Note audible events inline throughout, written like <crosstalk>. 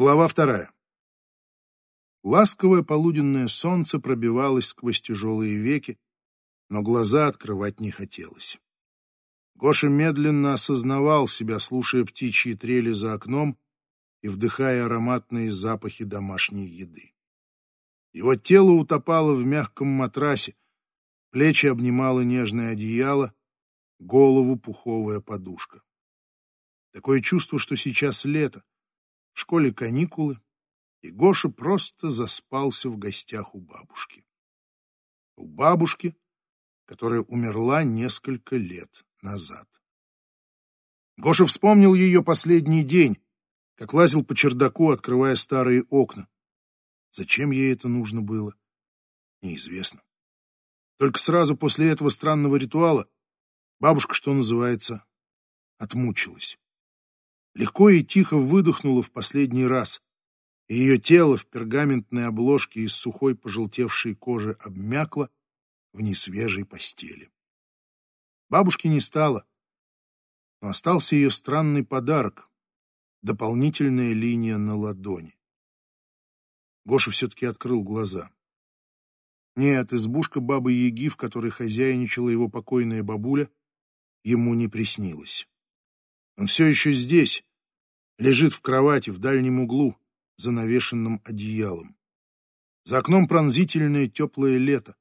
Глава вторая. Ласковое полуденное солнце пробивалось сквозь тяжелые веки, но глаза открывать не хотелось. Гоша медленно осознавал себя, слушая птичьи трели за окном и вдыхая ароматные запахи домашней еды. Его тело утопало в мягком матрасе, плечи обнимало нежное одеяло, голову пуховая подушка. Такое чувство, что сейчас лето, в школе каникулы, и Гоша просто заспался в гостях у бабушки. У бабушки, которая умерла несколько лет назад. Гоша вспомнил ее последний день, как лазил по чердаку, открывая старые окна. Зачем ей это нужно было, неизвестно. Только сразу после этого странного ритуала бабушка, что называется, отмучилась. Легко и тихо выдохнула в последний раз, и ее тело в пергаментной обложке из сухой пожелтевшей кожи обмякло в несвежей постели. Бабушки не стало, но остался ее странный подарок — дополнительная линия на ладони. Гоша все-таки открыл глаза. Нет, избушка бабы-яги, в которой хозяйничала его покойная бабуля, ему не приснилась. Он все еще здесь, лежит в кровати в дальнем углу, за навешенным одеялом. За окном пронзительное теплое лето.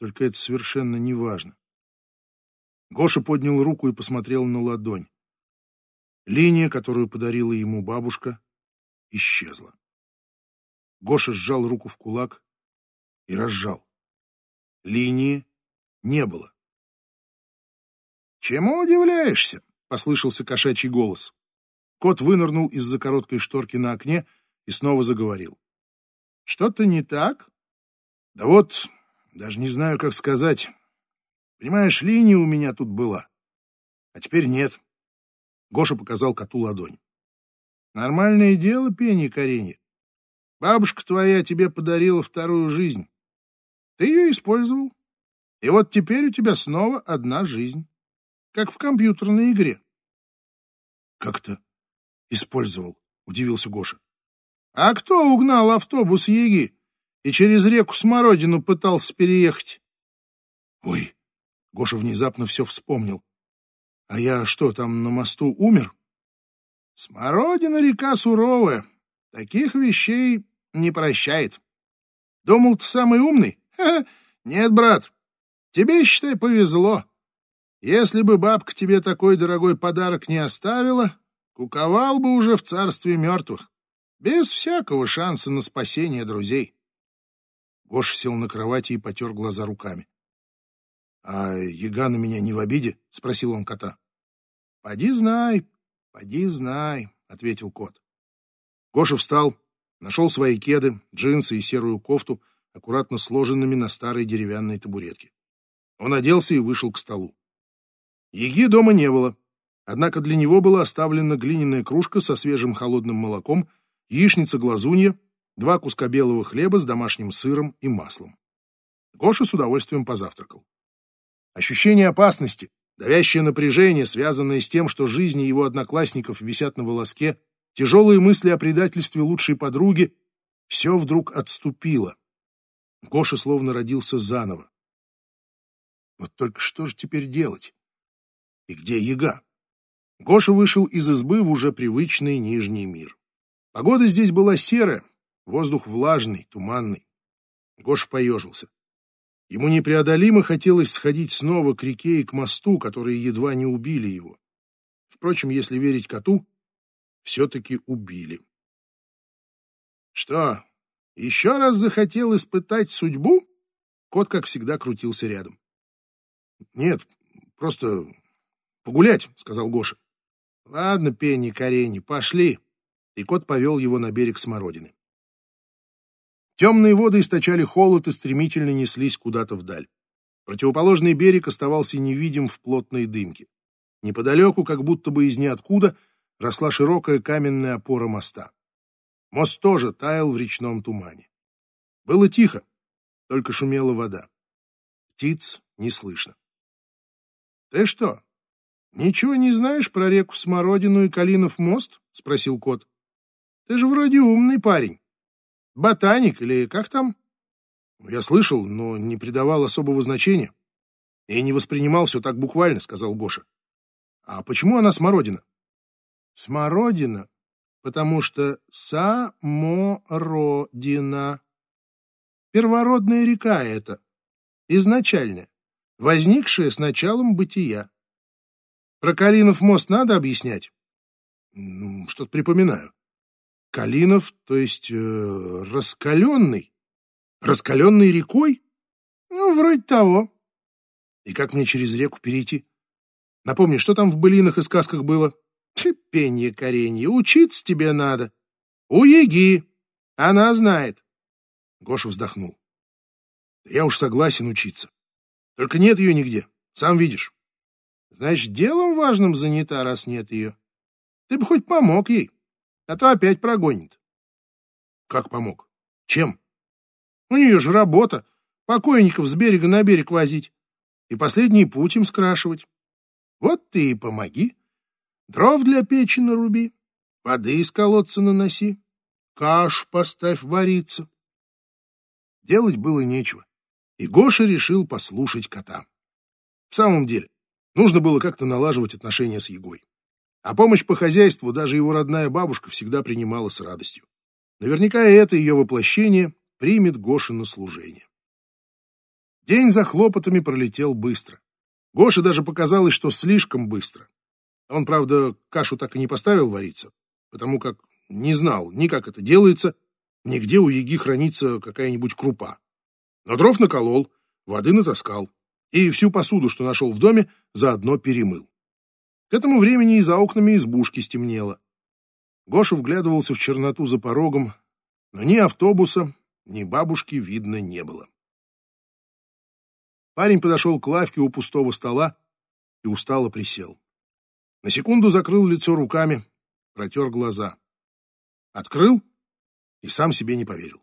Только это совершенно не важно. Гоша поднял руку и посмотрел на ладонь. Линия, которую подарила ему бабушка, исчезла. Гоша сжал руку в кулак и разжал. Линии не было. «Чему удивляешься?» — послышался кошачий голос. Кот вынырнул из-за короткой шторки на окне и снова заговорил. «Что-то не так?» «Да вот, даже не знаю, как сказать. Понимаешь, линия у меня тут была, а теперь нет». Гоша показал коту ладонь. «Нормальное дело, пение коренье. Бабушка твоя тебе подарила вторую жизнь. Ты ее использовал. И вот теперь у тебя снова одна жизнь. Как в компьютерной игре. Как-то использовал, удивился Гоша. А кто угнал автобус Еги и через реку Смородину пытался переехать? Ой, Гоша внезапно все вспомнил. А я что, там на мосту умер? Смородина река суровая. Таких вещей не прощает. Думал, ты самый умный? <laughs> Ха -ха. Нет, брат, тебе, считай, повезло. Если бы бабка тебе такой дорогой подарок не оставила, куковал бы уже в царстве мертвых, без всякого шанса на спасение друзей. Гоша сел на кровати и потер глаза руками. — А яга на меня не в обиде? — спросил он кота. — Поди знай, поди знай, — ответил кот. Гоша встал, нашел свои кеды, джинсы и серую кофту, аккуратно сложенными на старой деревянной табуретке. Он оделся и вышел к столу. Еги дома не было, однако для него была оставлена глиняная кружка со свежим холодным молоком, яичница-глазунья, два куска белого хлеба с домашним сыром и маслом. Гоша с удовольствием позавтракал. Ощущение опасности, давящее напряжение, связанное с тем, что жизни его одноклассников висят на волоске, тяжелые мысли о предательстве лучшей подруги — все вдруг отступило. Гоша словно родился заново. Вот только что же теперь делать? И где яга? Гоша вышел из избы в уже привычный Нижний мир. Погода здесь была серая, воздух влажный, туманный. Гоша поежился. Ему непреодолимо хотелось сходить снова к реке и к мосту, которые едва не убили его. Впрочем, если верить коту, все-таки убили. Что, еще раз захотел испытать судьбу? Кот, как всегда, крутился рядом. Нет, просто погулять, сказал Гоша. Ладно, Пенни Карени, пошли. И кот повел его на берег Смородины. Темные воды источали холод и стремительно неслись куда-то вдаль. Противоположный берег оставался невидим в плотной дымке. Неподалеку, как будто бы из ниоткуда, росла широкая каменная опора моста. Мост тоже таял в речном тумане. Было тихо, только шумела вода. Птиц не слышно. — Ты что, ничего не знаешь про реку Смородину и Калинов мост? — спросил кот. — Ты же вроде умный парень. Ботаник или как там? Я слышал, но не придавал особого значения. И не воспринимал все так буквально, сказал Гоша. А почему она смородина? Смородина, потому что самородина. Первородная река это, изначальная, возникшая с началом бытия. Про Калинов мост надо объяснять? Что-то припоминаю. Калинов, то есть э, раскаленный? Раскаленный рекой? Ну, вроде того. И как мне через реку перейти? Напомни, что там в былинах и сказках было? Пенье коренье, учиться тебе надо. У Еги. Она знает. Гоша вздохнул. Я уж согласен учиться. Только нет ее нигде, сам видишь. Значит, делом важным занята, раз нет ее. Ты бы хоть помог ей, а то опять прогонит. Как помог? Чем? У нее же работа. Покойников с берега на берег возить и последний путь им скрашивать. Вот ты и помоги. Дров для печи наруби, воды из колодца наноси, каш поставь вариться. Делать было нечего, и Гоша решил послушать кота. В самом деле, нужно было как-то налаживать отношения с Егой. А помощь по хозяйству даже его родная бабушка всегда принимала с радостью. Наверняка и это ее воплощение примет Гоша на служение. День за хлопотами пролетел быстро. Гоше даже показалось, что слишком быстро. Он, правда, кашу так и не поставил вариться, потому как не знал ни как это делается, ни где у еги хранится какая-нибудь крупа. Но дров наколол, воды натаскал и всю посуду, что нашел в доме, заодно перемыл. К этому времени и за окнами избушки стемнело. Гоша вглядывался в черноту за порогом, но ни автобуса, ни бабушки видно не было. Парень подошел к лавке у пустого стола и устало присел. На секунду закрыл лицо руками, протер глаза. Открыл и сам себе не поверил.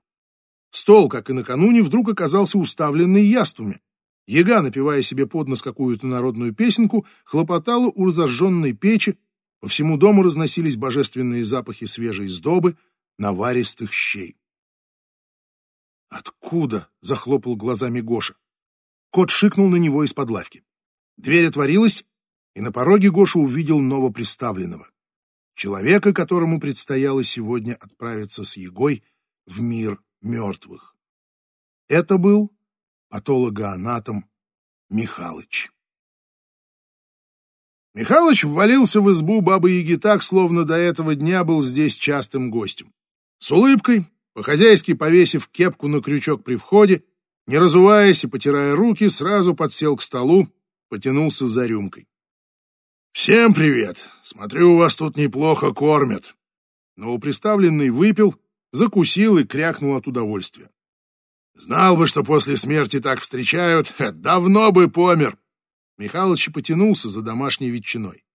Стол, как и накануне, вдруг оказался уставленный яствами. Ега, напевая себе под нос какую-то народную песенку, хлопотала у зажженной печи, по всему дому разносились божественные запахи свежей сдобы, наваристых щей. «Откуда?» — захлопал глазами Гоша. Кот шикнул на него из-под лавки. Дверь отворилась, и на пороге Гоша увидел новоприставленного. Человека, которому предстояло сегодня отправиться с Егой в мир мертвых. Это был патологоанатом Михалыч. Михалыч ввалился в избу бабы-яги так, словно до этого дня был здесь частым гостем. С улыбкой, по-хозяйски повесив кепку на крючок при входе, не разуваясь и потирая руки, сразу подсел к столу, потянулся за рюмкой. «Всем привет! Смотрю, у вас тут неплохо кормят». Но приставленный выпил, закусил и крякнул от удовольствия. «Знал бы, что после смерти так встречают, <laughs> давно бы помер!» Михалыч потянулся за домашней ветчиной.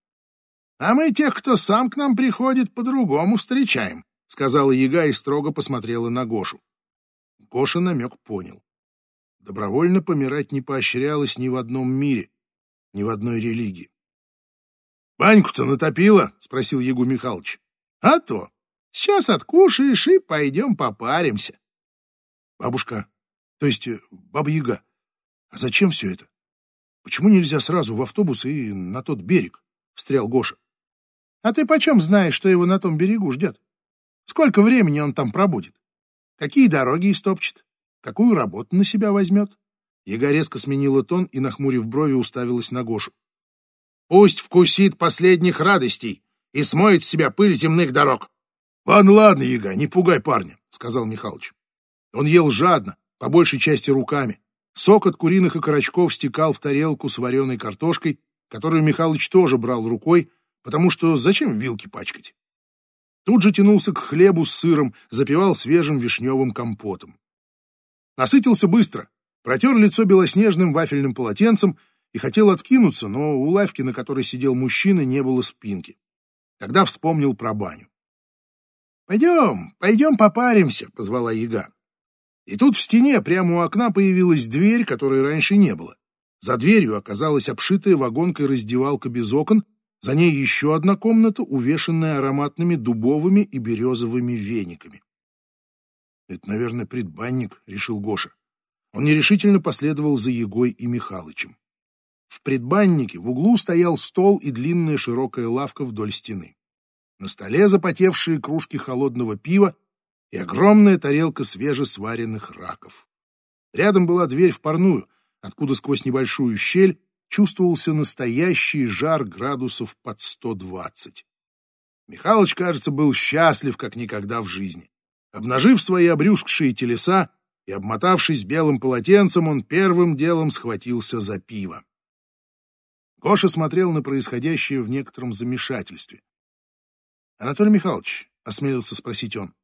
«А мы тех, кто сам к нам приходит, по-другому встречаем», сказала яга и строго посмотрела на Гошу. Гоша намек понял. Добровольно помирать не поощрялось ни в одном мире, ни в одной религии. «Баньку-то натопила?» — спросил Егу Михайлович. «А то! Сейчас откушаешь и пойдем попаримся». «Бабушка, то есть э, Баба-Яга, а зачем все это? Почему нельзя сразу в автобус и на тот берег?» — встрял Гоша. «А ты почем знаешь, что его на том берегу ждет? Сколько времени он там пробудет? Какие дороги истопчет? Какую работу на себя возьмет? Яга резко сменила тон и, нахмурив брови, уставилась на Гошу. «Пусть вкусит последних радостей и смоет с себя пыль земных дорог!» «Ладно, ладно, Яга, не пугай парня», — сказал Михалыч. Он ел жадно, по большей части руками. Сок от куриных и карачков стекал в тарелку с вареной картошкой, которую Михалыч тоже брал рукой, потому что зачем вилки пачкать? Тут же тянулся к хлебу с сыром, запивал свежим вишневым компотом. Насытился быстро, протер лицо белоснежным вафельным полотенцем и хотел откинуться, но у лавки, на которой сидел мужчина, не было спинки. Тогда вспомнил про баню. «Пойдем, пойдем попаримся», — позвала яга. И тут в стене прямо у окна появилась дверь, которой раньше не было. За дверью оказалась обшитая вагонкой раздевалка без окон, За ней еще одна комната, увешанная ароматными дубовыми и березовыми вениками. «Это, наверное, предбанник», — решил Гоша. Он нерешительно последовал за Егой и Михалычем. В предбаннике в углу стоял стол и длинная широкая лавка вдоль стены. На столе запотевшие кружки холодного пива и огромная тарелка свежесваренных раков. Рядом была дверь в парную, откуда сквозь небольшую щель чувствовался настоящий жар градусов под 120. Михалыч, кажется, был счастлив, как никогда в жизни. Обнажив свои обрюзгшие телеса и обмотавшись белым полотенцем, он первым делом схватился за пиво. Гоша смотрел на происходящее в некотором замешательстве. «Анатолий Михайлович», — осмелился спросить он, —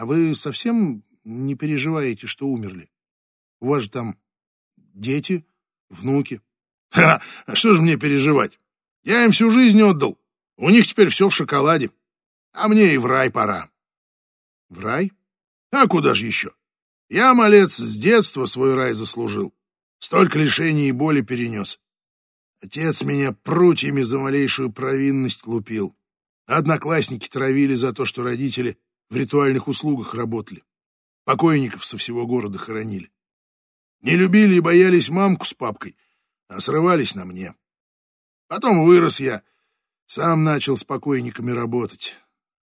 «а вы совсем не переживаете, что умерли? У вас же там дети, внуки». «Ха! А что же мне переживать? Я им всю жизнь отдал. У них теперь все в шоколаде. А мне и в рай пора». «В рай? А куда же еще? Я, малец, с детства свой рай заслужил. Столько лишений и боли перенес. Отец меня прутьями за малейшую провинность лупил. Одноклассники травили за то, что родители в ритуальных услугах работали. Покойников со всего города хоронили. Не любили и боялись мамку с папкой, а срывались на мне. Потом вырос я, сам начал с покойниками работать.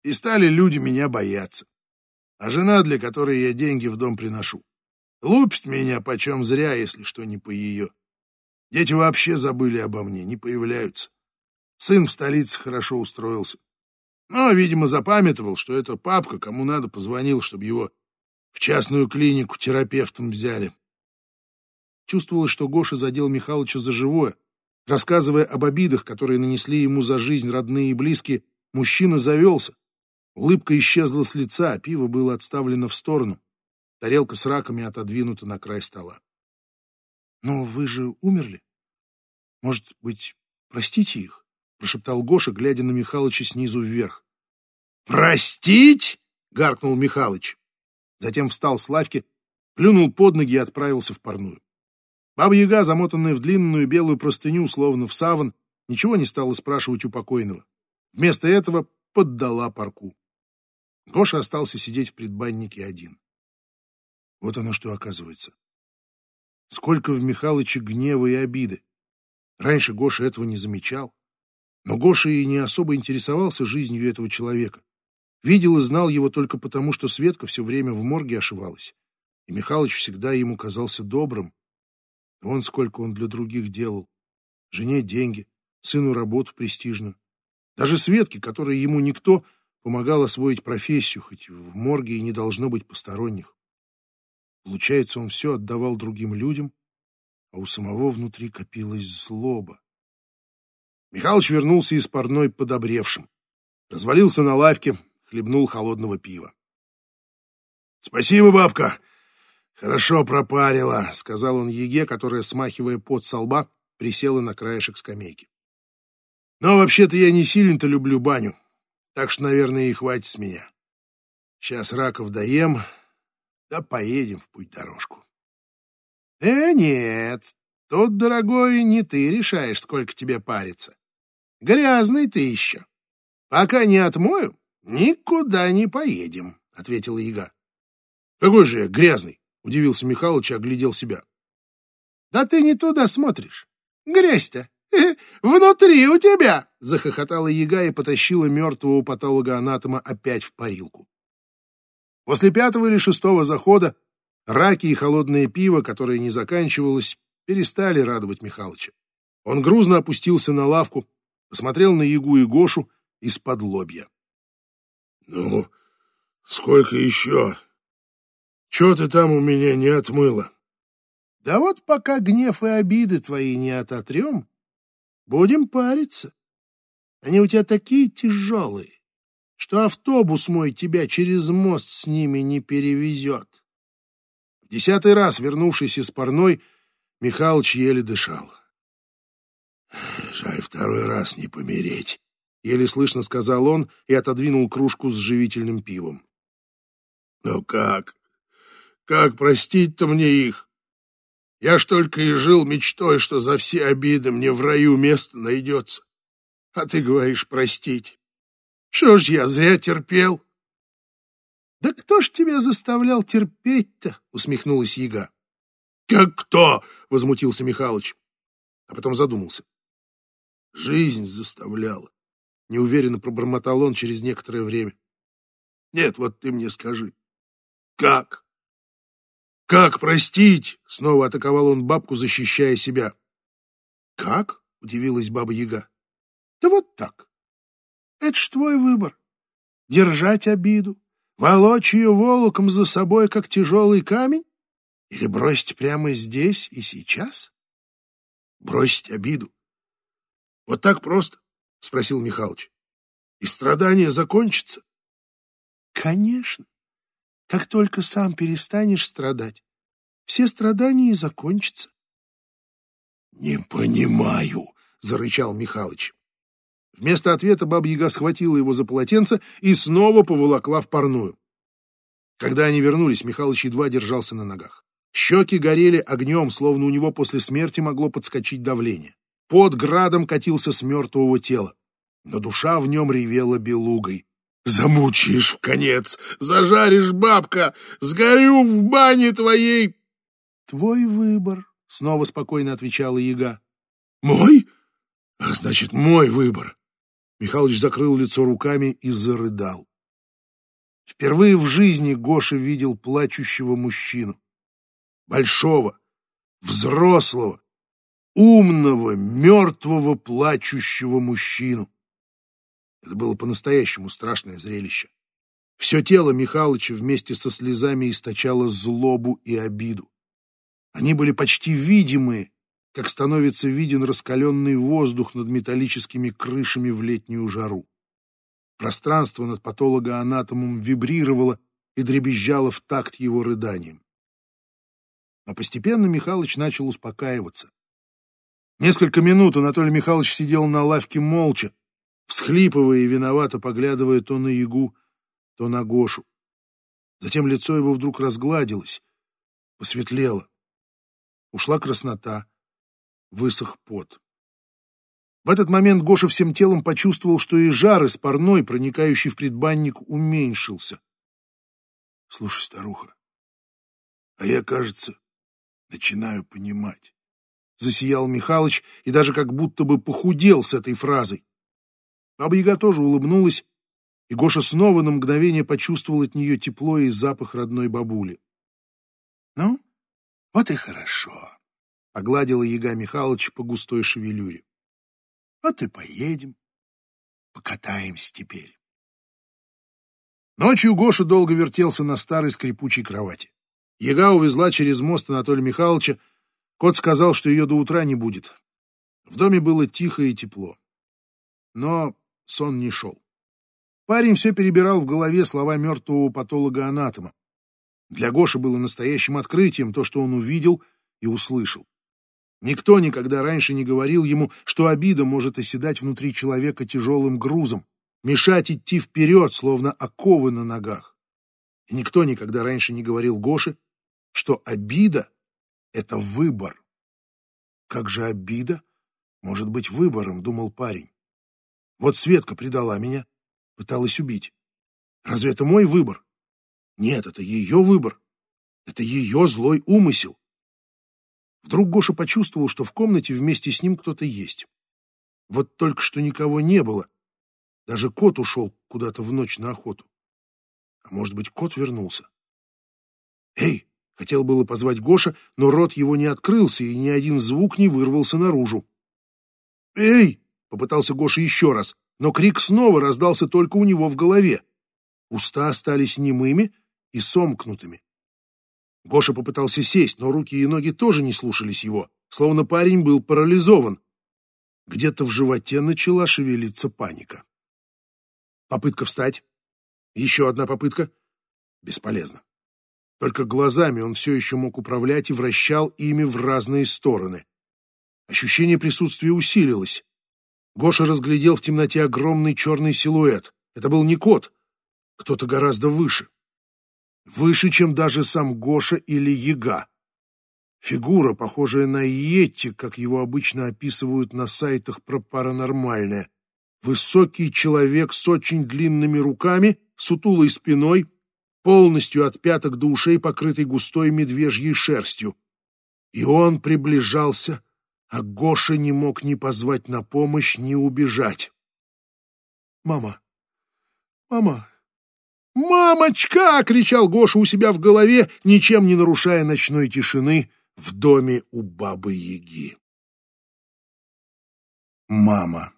И стали люди меня бояться. А жена, для которой я деньги в дом приношу, лупит меня почем зря, если что не по ее. Дети вообще забыли обо мне, не появляются. Сын в столице хорошо устроился. Но, видимо, запамятовал, что это папка, кому надо, позвонил, чтобы его в частную клинику терапевтом взяли. Чувствовалось, что Гоша задел Михалыча за живое. Рассказывая об обидах, которые нанесли ему за жизнь родные и близкие, мужчина завелся. Улыбка исчезла с лица, а пиво было отставлено в сторону. Тарелка с раками отодвинута на край стола. «Но вы же умерли. Может быть, простите их?» — прошептал Гоша, глядя на Михалыча снизу вверх. «Простить?» — гаркнул Михалыч. Затем встал с лавки, плюнул под ноги и отправился в парную. Баба-яга, замотанная в длинную белую простыню, словно в саван, ничего не стала спрашивать у покойного. Вместо этого поддала парку. Гоша остался сидеть в предбаннике один. Вот оно что оказывается. Сколько в Михалыче гнева и обиды. Раньше Гоша этого не замечал. Но Гоша и не особо интересовался жизнью этого человека. Видел и знал его только потому, что Светка все время в морге ошивалась. И Михалыч всегда ему казался добрым. Вон сколько он для других делал. Жене деньги, сыну работу престижную. Даже Светке, которой ему никто, помогал освоить профессию, хоть в морге и не должно быть посторонних. Получается, он все отдавал другим людям, а у самого внутри копилась злоба. Михалыч вернулся из парной подобревшим. Развалился на лавке, хлебнул холодного пива. — Спасибо, бабка. Хорошо пропарила, — сказал он Еге, которая, смахивая пот со лба, присела на краешек скамейки. — Но вообще-то я не сильно-то люблю баню, так что, наверное, и хватит с меня. Сейчас раков доем, да поедем в путь-дорожку. Э, нет, тут, дорогой, не ты решаешь, сколько тебе париться. Грязный ты еще. Пока не отмою, никуда не поедем, — ответила яга. — Какой же я грязный? — удивился Михалыч и оглядел себя. — Да ты не туда смотришь. Грязь-то э, внутри у тебя! — захохотала яга и потащила мертвого патолога-анатома опять в парилку. После пятого или шестого захода раки и холодное пиво, которое не заканчивалось, перестали радовать Михалыча. Он грузно опустился на лавку, посмотрел на Ягу и Гошу из-под лобья. — Ну, сколько еще? Чего ты там у меня не отмыла? — Да вот пока гнев и обиды твои не ототрем, будем париться. Они у тебя такие тяжелые что автобус мой тебя через мост с ними не перевезет. В десятый раз, вернувшись из парной, Михалыч еле дышал. «Жаль второй раз не помереть», — еле слышно сказал он и отодвинул кружку с живительным пивом. «Но как? Как простить-то мне их? Я ж только и жил мечтой, что за все обиды мне в раю место найдется. А ты говоришь простить. Что ж я зря терпел? Да кто ж тебя заставлял терпеть-то? Усмехнулась Яга. Как кто? Возмутился Михалыч. А потом задумался. Жизнь заставляла. Неуверенно пробормотал он через некоторое время. Нет, вот ты мне скажи. Как? Как простить? Снова атаковал он бабку, защищая себя. Как? Удивилась баба Яга. Да вот так. Это ж твой выбор. Держать обиду, волочь ее волоком за собой, как тяжелый камень, или бросить прямо здесь и сейчас? Бросить обиду. Вот так просто? — спросил Михалыч. И страдания закончатся? Конечно. Как только сам перестанешь страдать, все страдания и закончатся. Не понимаю, — зарычал Михалыч. Вместо ответа баба-яга схватила его за полотенце и снова поволокла в парную. Когда они вернулись, Михалыч едва держался на ногах. Щеки горели огнем, словно у него после смерти могло подскочить давление. Под градом катился с мертвого тела, но душа в нем ревела белугой. «Замучаешь в конец! Зажаришь, бабка! Сгорю в бане твоей!» «Твой выбор», — снова спокойно отвечала яга. «Мой? Ах, значит, мой выбор!» Михалыч закрыл лицо руками и зарыдал. Впервые в жизни Гоша видел плачущего мужчину. Большого, взрослого, умного, мертвого, плачущего мужчину. Это было по-настоящему страшное зрелище. Все тело Михалыча вместе со слезами источало злобу и обиду. Они были почти видимые, как становится виден раскаленный воздух над металлическими крышами в летнюю жару. Пространство над патологоанатомом вибрировало и дребезжало в такт его рыданием. Но постепенно Михалыч начал успокаиваться. Несколько минут Анатолий Михайлович сидел на лавке молча, всхлипывая и виновато поглядывая то на Ягу, то на Гошу. Затем лицо его вдруг разгладилось, посветлело. Ушла краснота, высох пот. В этот момент Гоша всем телом почувствовал, что и жар из парной, проникающий в предбанник, уменьшился. — Слушай, старуха, а я, кажется, начинаю понимать засиял Михалыч и даже как будто бы похудел с этой фразой. Баба-яга тоже улыбнулась, и Гоша снова на мгновение почувствовал от нее тепло и запах родной бабули. — Ну, вот и хорошо, — погладила яга Михалыч по густой шевелюре. — Вот и поедем, покатаемся теперь. Ночью Гоша долго вертелся на старой скрипучей кровати. Яга увезла через мост Анатолия Михайловича, Кот сказал, что ее до утра не будет. В доме было тихо и тепло. Но сон не шел. Парень все перебирал в голове слова мертвого патолога-анатома. Для Гоши было настоящим открытием то, что он увидел и услышал. Никто никогда раньше не говорил ему, что обида может оседать внутри человека тяжелым грузом, мешать идти вперед, словно оковы на ногах. И никто никогда раньше не говорил Гоше, что обида это выбор. Как же обида может быть выбором, думал парень. Вот Светка предала меня, пыталась убить. Разве это мой выбор? Нет, это ее выбор. Это ее злой умысел. Вдруг Гоша почувствовал, что в комнате вместе с ним кто-то есть. Вот только что никого не было. Даже кот ушел куда-то в ночь на охоту. А может быть, кот вернулся? «Эй, Хотел было позвать Гоша, но рот его не открылся, и ни один звук не вырвался наружу. «Эй!» — попытался Гоша еще раз, но крик снова раздался только у него в голове. Уста остались немыми и сомкнутыми. Гоша попытался сесть, но руки и ноги тоже не слушались его, словно парень был парализован. Где-то в животе начала шевелиться паника. Попытка встать. Еще одна попытка. Бесполезно. Только глазами он все еще мог управлять и вращал ими в разные стороны. Ощущение присутствия усилилось. Гоша разглядел в темноте огромный черный силуэт. Это был не кот, кто-то гораздо выше. Выше, чем даже сам Гоша или Яга. Фигура, похожая на Йетти, как его обычно описывают на сайтах про паранормальное. Высокий человек с очень длинными руками, сутулой спиной, полностью от пяток до ушей покрытый густой медвежьей шерстью. И он приближался, а Гоша не мог ни позвать на помощь, ни убежать. «Мама! Мама!» «Мамочка!» — кричал Гоша у себя в голове, ничем не нарушая ночной тишины в доме у бабы-яги. Мама.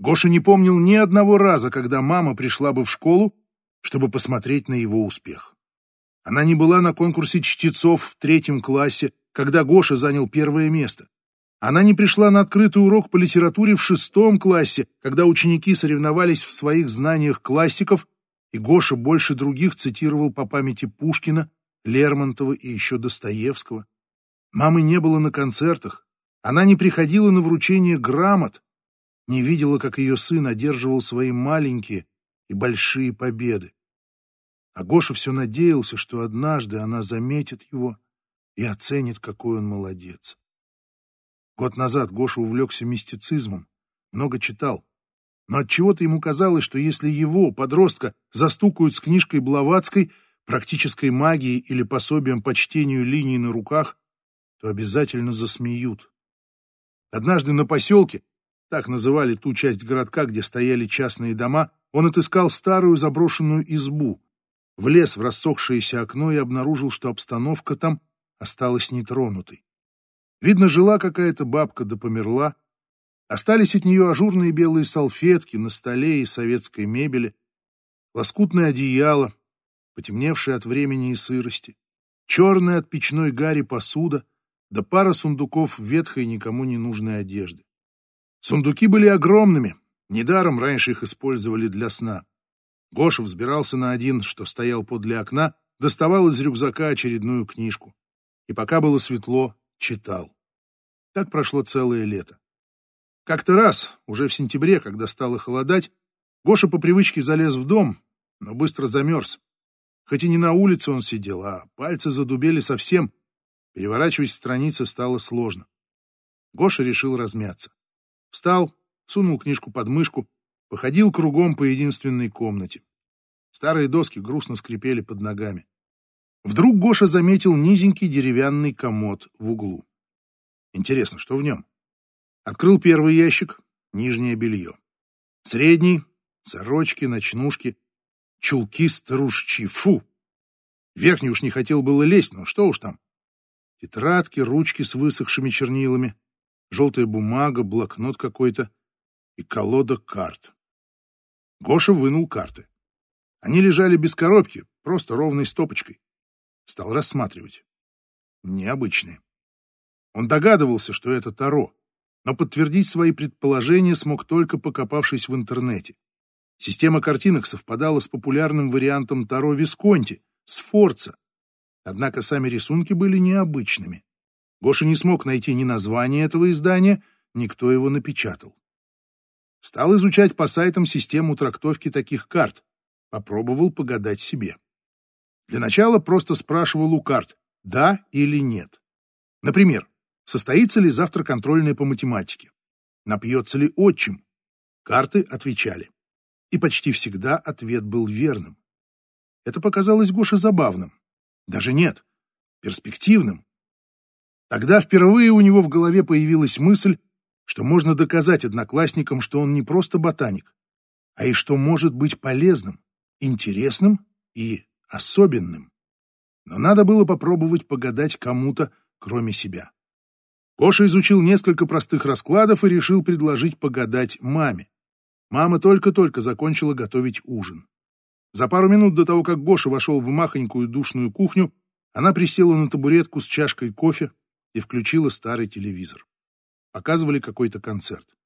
Гоша не помнил ни одного раза, когда мама пришла бы в школу, чтобы посмотреть на его успех. Она не была на конкурсе чтецов в третьем классе, когда Гоша занял первое место. Она не пришла на открытый урок по литературе в шестом классе, когда ученики соревновались в своих знаниях классиков, и Гоша больше других цитировал по памяти Пушкина, Лермонтова и еще Достоевского. Мамы не было на концертах. Она не приходила на вручение грамот, не видела, как ее сын одерживал свои маленькие и большие победы. А Гоша все надеялся, что однажды она заметит его и оценит, какой он молодец. Год назад Гоша увлекся мистицизмом, много читал. Но от чего то ему казалось, что если его, подростка, застукают с книжкой Блаватской, практической магией или пособием по чтению линий на руках, то обязательно засмеют. Однажды на поселке, так называли ту часть городка, где стояли частные дома, он отыскал старую заброшенную избу, влез в рассохшееся окно и обнаружил, что обстановка там осталась нетронутой. Видно, жила какая-то бабка да померла. Остались от нее ажурные белые салфетки на столе и советской мебели, лоскутное одеяло, потемневшее от времени и сырости, черная от печной гари посуда, да пара сундуков ветхой никому не нужной одежды. Сундуки были огромными, недаром раньше их использовали для сна. Гоша взбирался на один, что стоял подле окна, доставал из рюкзака очередную книжку. И пока было светло, читал. Так прошло целое лето. Как-то раз, уже в сентябре, когда стало холодать, Гоша по привычке залез в дом, но быстро замерз. Хоть и не на улице он сидел, а пальцы задубели совсем. Переворачивать страницы стало сложно. Гоша решил размяться. Встал, сунул книжку под мышку, походил кругом по единственной комнате. Старые доски грустно скрипели под ногами. Вдруг Гоша заметил низенький деревянный комод в углу. Интересно, что в нем? Открыл первый ящик — нижнее белье. Средний — сорочки, ночнушки, чулки старушчи. Фу! Верхний уж не хотел было лезть, но что уж там. Тетрадки, ручки с высохшими чернилами, желтая бумага, блокнот какой-то и колода карт. Гоша вынул карты. Они лежали без коробки, просто ровной стопочкой. Стал рассматривать. Необычные. Он догадывался, что это Таро, но подтвердить свои предположения смог только покопавшись в интернете. Система картинок совпадала с популярным вариантом Таро Висконти, с Форца. Однако сами рисунки были необычными. Гоша не смог найти ни название этого издания, ни кто его напечатал. Стал изучать по сайтам систему трактовки таких карт. Попробовал погадать себе. Для начала просто спрашивал у карт, да или нет. Например, состоится ли завтра контрольная по математике? Напьется ли отчим? Карты отвечали. И почти всегда ответ был верным. Это показалось Гоше забавным. Даже нет, перспективным. Тогда впервые у него в голове появилась мысль, что можно доказать одноклассникам, что он не просто ботаник, а и что может быть полезным, интересным и особенным. Но надо было попробовать погадать кому-то, кроме себя. Коша изучил несколько простых раскладов и решил предложить погадать маме. Мама только-только закончила готовить ужин. За пару минут до того, как Гоша вошел в махонькую душную кухню, она присела на табуретку с чашкой кофе, и включила старый телевизор. Показывали какой-то концерт.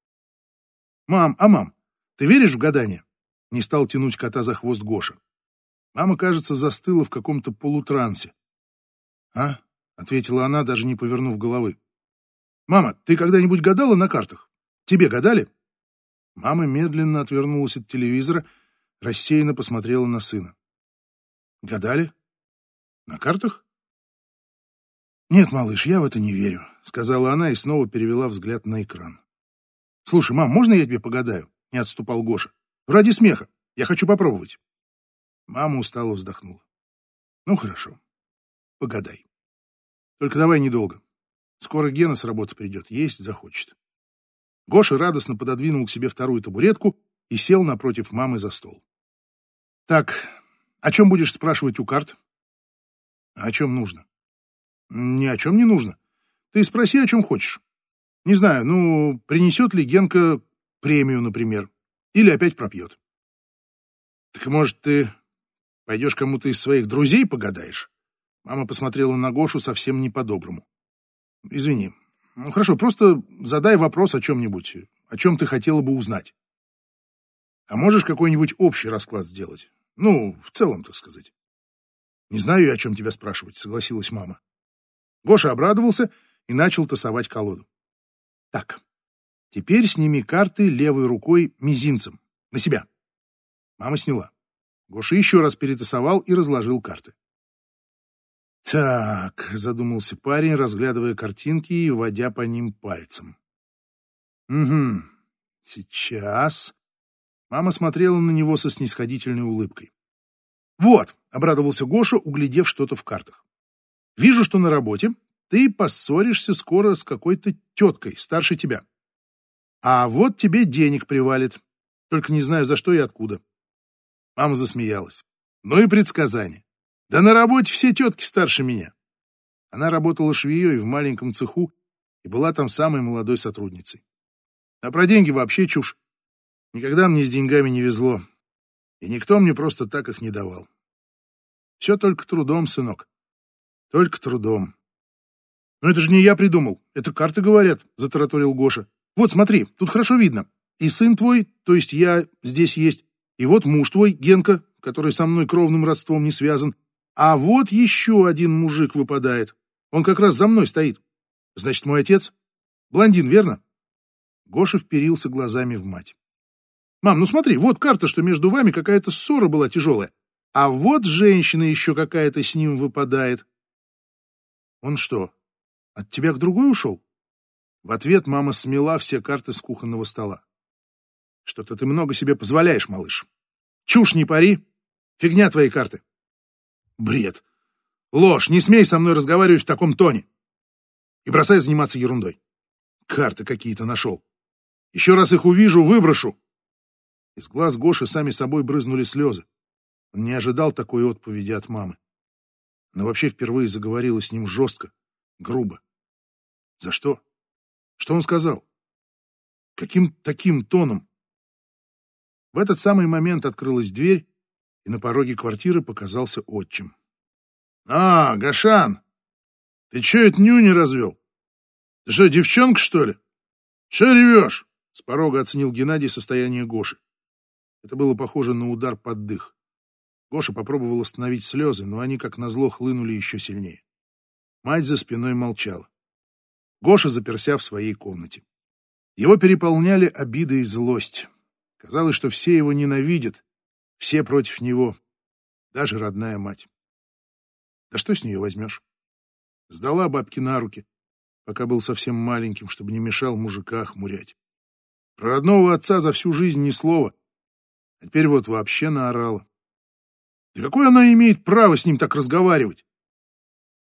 «Мам, а мам, ты веришь в гадание?» Не стал тянуть кота за хвост Гоша. Мама, кажется, застыла в каком-то полутрансе. «А?» — ответила она, даже не повернув головы. «Мама, ты когда-нибудь гадала на картах? Тебе гадали?» Мама медленно отвернулась от телевизора, рассеянно посмотрела на сына. «Гадали? На картах?» «Нет, малыш, я в это не верю», — сказала она и снова перевела взгляд на экран. «Слушай, мам, можно я тебе погадаю? — не отступал Гоша. «Ради смеха. Я хочу попробовать». Мама устало вздохнула. «Ну, хорошо. Погадай. Только давай недолго. Скоро Гена с работы придет, есть захочет». Гоша радостно пододвинул к себе вторую табуретку и сел напротив мамы за стол. «Так, о чем будешь спрашивать у карт?» «А «О чем нужно?» «Ни о чем не нужно. Ты спроси, о чем хочешь. Не знаю, ну, принесет ли Генка премию, например, или опять пропьет. Так, может, ты пойдешь кому-то из своих друзей погадаешь? Мама посмотрела на Гошу совсем не по-доброму. Извини. Ну, хорошо, просто задай вопрос о чем-нибудь, о чем ты хотела бы узнать. А можешь какой-нибудь общий расклад сделать? Ну, в целом, так сказать. Не знаю, о чем тебя спрашивать, согласилась мама. Гоша обрадовался и начал тасовать колоду. Так, теперь сними карты левой рукой мизинцем. На себя. Мама сняла. Гоша еще раз перетасовал и разложил карты. «Так», — задумался парень, разглядывая картинки и водя по ним пальцем. «Угу, сейчас...» Мама смотрела на него со снисходительной улыбкой. «Вот», — обрадовался Гоша, углядев что-то в картах. «Вижу, что на работе ты поссоришься скоро с какой-то теткой, старше тебя. А вот тебе денег привалит, только не знаю за что и откуда. Мама засмеялась. Ну и предсказание. Да на работе все тетки старше меня. Она работала швеей в маленьком цеху и была там самой молодой сотрудницей. А про деньги вообще чушь. Никогда мне с деньгами не везло, и никто мне просто так их не давал. Все только трудом, сынок. Только трудом. «Но это же не я придумал, это карты говорят», — затараторил Гоша. «Вот, смотри, тут хорошо видно. И сын твой, то есть я, здесь есть, и вот муж твой, Генка, который со мной кровным родством не связан, а вот еще один мужик выпадает. Он как раз за мной стоит. Значит, мой отец? Блондин, верно?» Гоша вперился глазами в мать. «Мам, ну смотри, вот карта, что между вами какая-то ссора была тяжелая. А вот женщина еще какая-то с ним выпадает. Он что, от тебя к другой ушел? В ответ мама смела все карты с кухонного стола. Что-то ты много себе позволяешь, малыш. Чушь не пари. Фигня твои карты. Бред. Ложь. Не смей со мной разговаривать в таком тоне. И бросай заниматься ерундой. Карты какие-то нашел. Еще раз их увижу, выброшу. Из глаз Гоши сами собой брызнули слезы. Он не ожидал такой отповеди от мамы. Она вообще впервые заговорила с ним жестко, грубо. За что? Что он сказал? Каким таким тоном? В этот самый момент открылась дверь, и на пороге квартиры показался отчим. «А, Гашан, ты чё это нюни развел? Ты что, девчонка, что ли? Чё ревешь?» С порога оценил Геннадий состояние Гоши. Это было похоже на удар под дых. Гоша попробовал остановить слезы, но они, как назло, хлынули еще сильнее. Мать за спиной молчала. Гоша заперся в своей комнате. Его переполняли обида и злость. Казалось, что все его ненавидят, все против него, даже родная мать. Да что с нее возьмешь? Сдала бабки на руки, пока был совсем маленьким, чтобы не мешал мужика хмурять. Про родного отца за всю жизнь ни слова, а теперь вот вообще наорала. Да какое она имеет право с ним так разговаривать?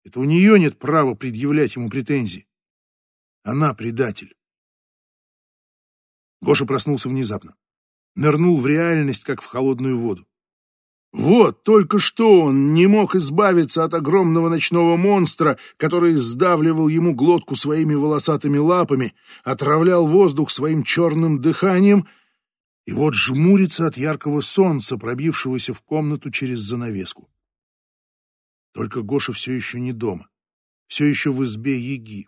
Это у нее нет права предъявлять ему претензии. Она предатель. Гоша проснулся внезапно. Нырнул в реальность, как в холодную воду. Вот только что он не мог избавиться от огромного ночного монстра, который сдавливал ему глотку своими волосатыми лапами, отравлял воздух своим черным дыханием, и вот жмурится от яркого солнца, пробившегося в комнату через занавеску. Только Гоша все еще не дома, все еще в избе Яги.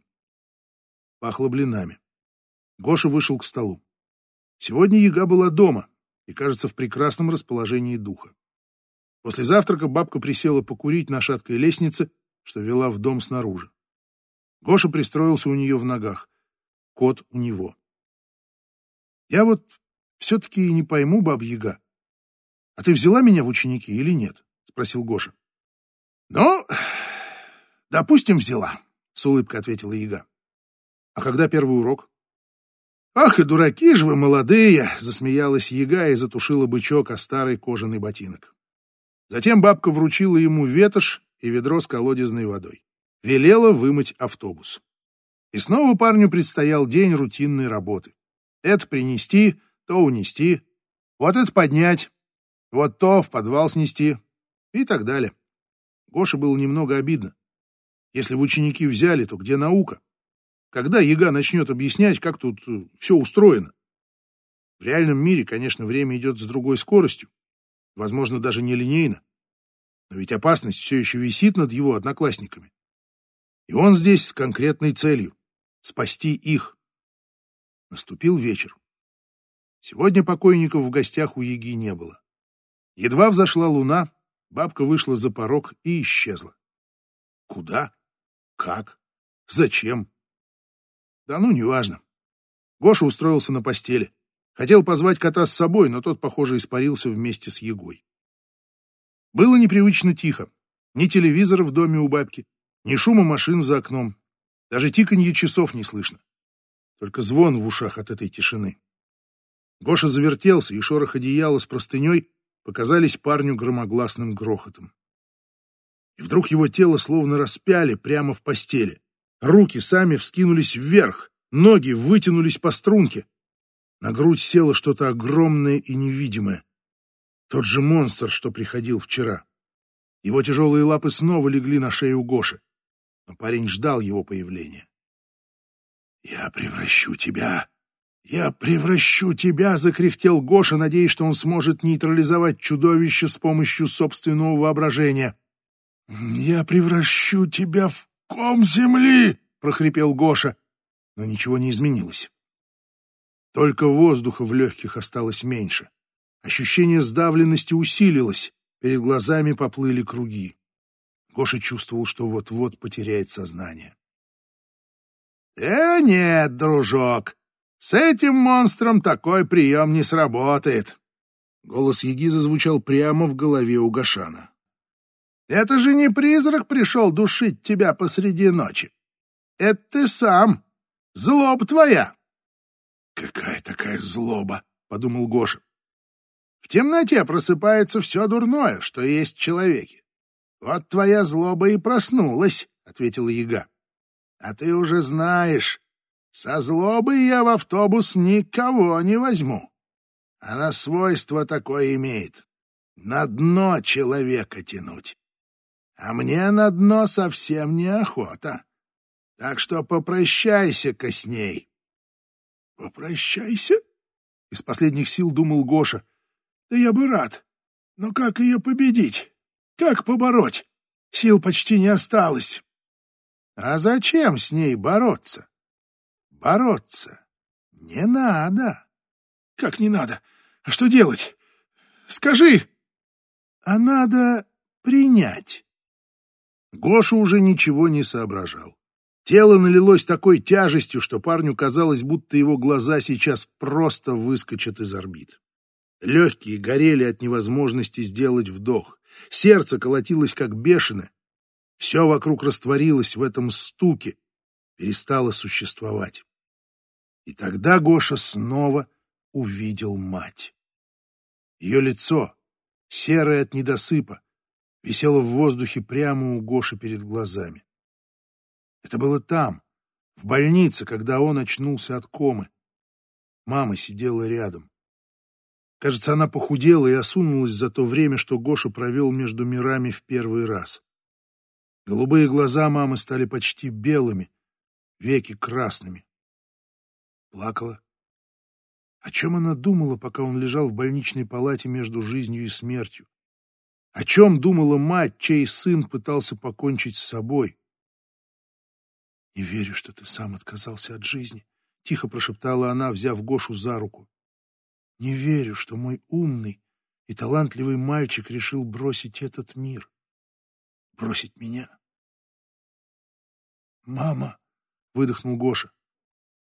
Пахло блинами. Гоша вышел к столу. Сегодня Яга была дома и, кажется, в прекрасном расположении духа. После завтрака бабка присела покурить на шаткой лестнице, что вела в дом снаружи. Гоша пристроился у нее в ногах. Кот у него. Я вот все-таки не пойму, баб Яга. А ты взяла меня в ученики или нет? Спросил Гоша. Ну, допустим, взяла, с улыбкой ответила Яга. А когда первый урок? «Ах и дураки же вы молодые!» — засмеялась яга и затушила бычок о старый кожаный ботинок. Затем бабка вручила ему ветошь и ведро с колодезной водой. Велела вымыть автобус. И снова парню предстоял день рутинной работы. Это принести, то унести, вот это поднять, вот то в подвал снести и так далее. Гоше было немного обидно. Если в ученики взяли, то где наука? Когда яга начнет объяснять, как тут э, все устроено? В реальном мире, конечно, время идет с другой скоростью, возможно, даже не линейно. Но ведь опасность все еще висит над его одноклассниками. И он здесь с конкретной целью — спасти их. Наступил вечер. Сегодня покойников в гостях у Яги не было. Едва взошла луна, бабка вышла за порог и исчезла. Куда? Как? Зачем? Да ну, неважно. Гоша устроился на постели. Хотел позвать кота с собой, но тот, похоже, испарился вместе с Егой. Было непривычно тихо. Ни телевизора в доме у бабки, ни шума машин за окном. Даже тиканье часов не слышно. Только звон в ушах от этой тишины. Гоша завертелся, и шорох одеяла с простыней показались парню громогласным грохотом. И вдруг его тело словно распяли прямо в постели. Руки сами вскинулись вверх, ноги вытянулись по струнке. На грудь село что-то огромное и невидимое. Тот же монстр, что приходил вчера. Его тяжелые лапы снова легли на шею Гоши. Но парень ждал его появления. «Я превращу тебя! Я превращу тебя!» — закряхтел Гоша, надеясь, что он сможет нейтрализовать чудовище с помощью собственного воображения. «Я превращу тебя в ком земли!» — прохрипел Гоша. Но ничего не изменилось. Только воздуха в легких осталось меньше. Ощущение сдавленности усилилось, перед глазами поплыли круги. Гоша чувствовал, что вот-вот потеряет сознание. «Э, нет, дружок, с этим монстром такой прием не сработает!» Голос Яги зазвучал прямо в голове у Гашана. Это же не призрак пришел душить тебя посреди ночи. Это ты сам. Злоба твоя. Какая такая злоба, подумал Гоша. В темноте просыпается все дурное, что есть в человеке. Вот твоя злоба и проснулась, ответила Яга. А ты уже знаешь, со злобой я в автобус никого не возьму. Она свойство такое имеет. На дно человека тянуть а мне на дно совсем неохота. Так что попрощайся-ка с ней. Попрощайся? Из последних сил думал Гоша. Да я бы рад. Но как ее победить? Как побороть? Сил почти не осталось. А зачем с ней бороться? Бороться не надо. Как не надо? А что делать? Скажи. А надо принять. Гоша уже ничего не соображал. Тело налилось такой тяжестью, что парню казалось, будто его глаза сейчас просто выскочат из орбит. Легкие горели от невозможности сделать вдох. Сердце колотилось как бешеное. Все вокруг растворилось в этом стуке, перестало существовать. И тогда Гоша снова увидел мать. Ее лицо, серое от недосыпа, висела в воздухе прямо у Гоши перед глазами. Это было там, в больнице, когда он очнулся от комы. Мама сидела рядом. Кажется, она похудела и осунулась за то время, что Гоша провел между мирами в первый раз. Голубые глаза мамы стали почти белыми, веки красными. Плакала. О чем она думала, пока он лежал в больничной палате между жизнью и смертью? О чем думала мать, чей сын пытался покончить с собой? «Не верю, что ты сам отказался от жизни», — тихо прошептала она, взяв Гошу за руку. «Не верю, что мой умный и талантливый мальчик решил бросить этот мир, бросить меня». «Мама!» — выдохнул Гоша.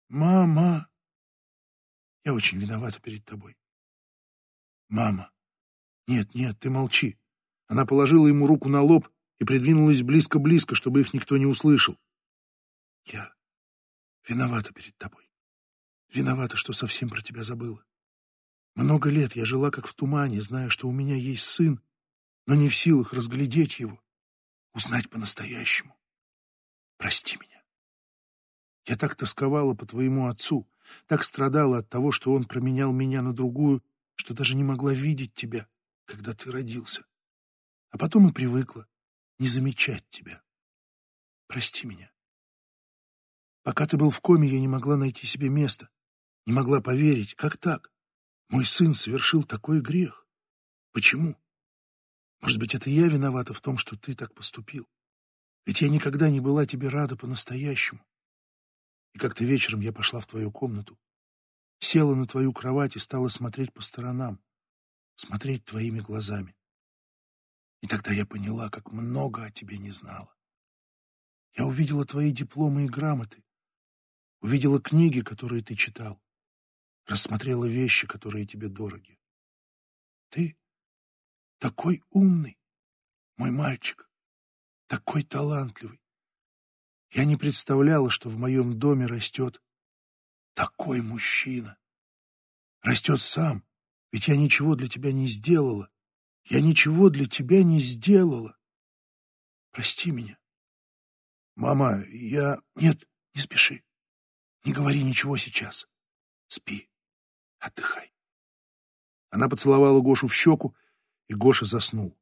«Мама!» «Я очень виновата перед тобой». «Мама!» «Нет, нет, ты молчи. Она положила ему руку на лоб и придвинулась близко-близко, чтобы их никто не услышал. «Я виновата перед тобой. Виновата, что совсем про тебя забыла. Много лет я жила как в тумане, зная, что у меня есть сын, но не в силах разглядеть его, узнать по-настоящему. Прости меня. Я так тосковала по твоему отцу, так страдала от того, что он променял меня на другую, что даже не могла видеть тебя, когда ты родился. А потом и привыкла не замечать тебя. Прости меня. Пока ты был в коме, я не могла найти себе места, не могла поверить, как так? Мой сын совершил такой грех. Почему? Может быть, это я виновата в том, что ты так поступил? Ведь я никогда не была тебе рада по-настоящему. И как-то вечером я пошла в твою комнату, села на твою кровать и стала смотреть по сторонам, смотреть твоими глазами. И тогда я поняла, как много о тебе не знала. Я увидела твои дипломы и грамоты, увидела книги, которые ты читал, рассмотрела вещи, которые тебе дороги. Ты такой умный, мой мальчик, такой талантливый. Я не представляла, что в моем доме растет такой мужчина. Растет сам, ведь я ничего для тебя не сделала. Я ничего для тебя не сделала. Прости меня. Мама, я... Нет, не спеши. Не говори ничего сейчас. Спи, отдыхай. Она поцеловала Гошу в щеку, и Гоша заснул.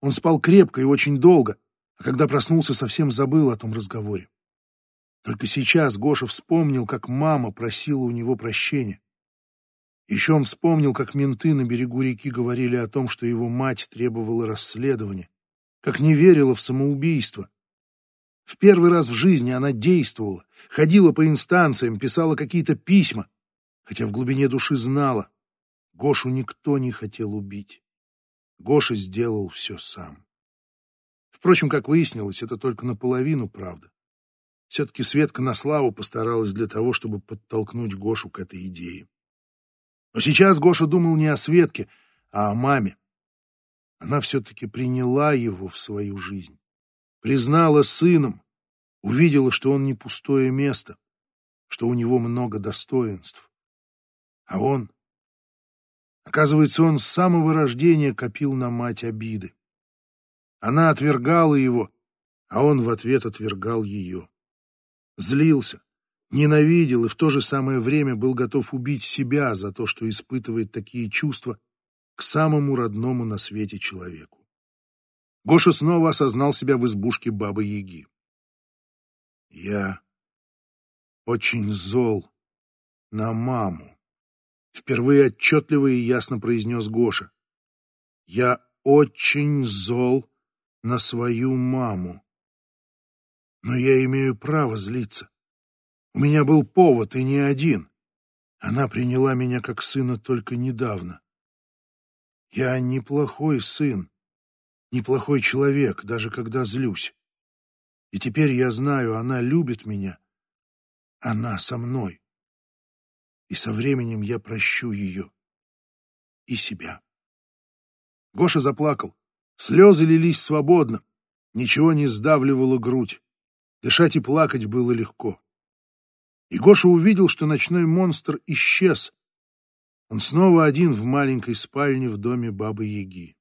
Он спал крепко и очень долго, а когда проснулся, совсем забыл о том разговоре. Только сейчас Гоша вспомнил, как мама просила у него прощения. Еще он вспомнил, как менты на берегу реки говорили о том, что его мать требовала расследования, как не верила в самоубийство. В первый раз в жизни она действовала, ходила по инстанциям, писала какие-то письма, хотя в глубине души знала, Гошу никто не хотел убить. Гоша сделал все сам. Впрочем, как выяснилось, это только наполовину правда. Все-таки Светка на славу постаралась для того, чтобы подтолкнуть Гошу к этой идее. Но сейчас Гоша думал не о Светке, а о маме. Она все-таки приняла его в свою жизнь, признала сыном, увидела, что он не пустое место, что у него много достоинств. А он... Оказывается, он с самого рождения копил на мать обиды. Она отвергала его, а он в ответ отвергал ее. Злился, ненавидел и в то же самое время был готов убить себя за то, что испытывает такие чувства к самому родному на свете человеку. Гоша снова осознал себя в избушке Бабы-Яги. «Я очень зол на маму», — впервые отчетливо и ясно произнес Гоша. «Я очень зол на свою маму. Но я имею право злиться. У меня был повод, и не один. Она приняла меня как сына только недавно. Я неплохой сын, неплохой человек, даже когда злюсь. И теперь я знаю, она любит меня. Она со мной. И со временем я прощу ее и себя. Гоша заплакал. Слезы лились свободно, ничего не сдавливало грудь. Дышать и плакать было легко. И Гоша увидел, что ночной монстр исчез. Он снова один в маленькой спальне в доме Бабы-Яги.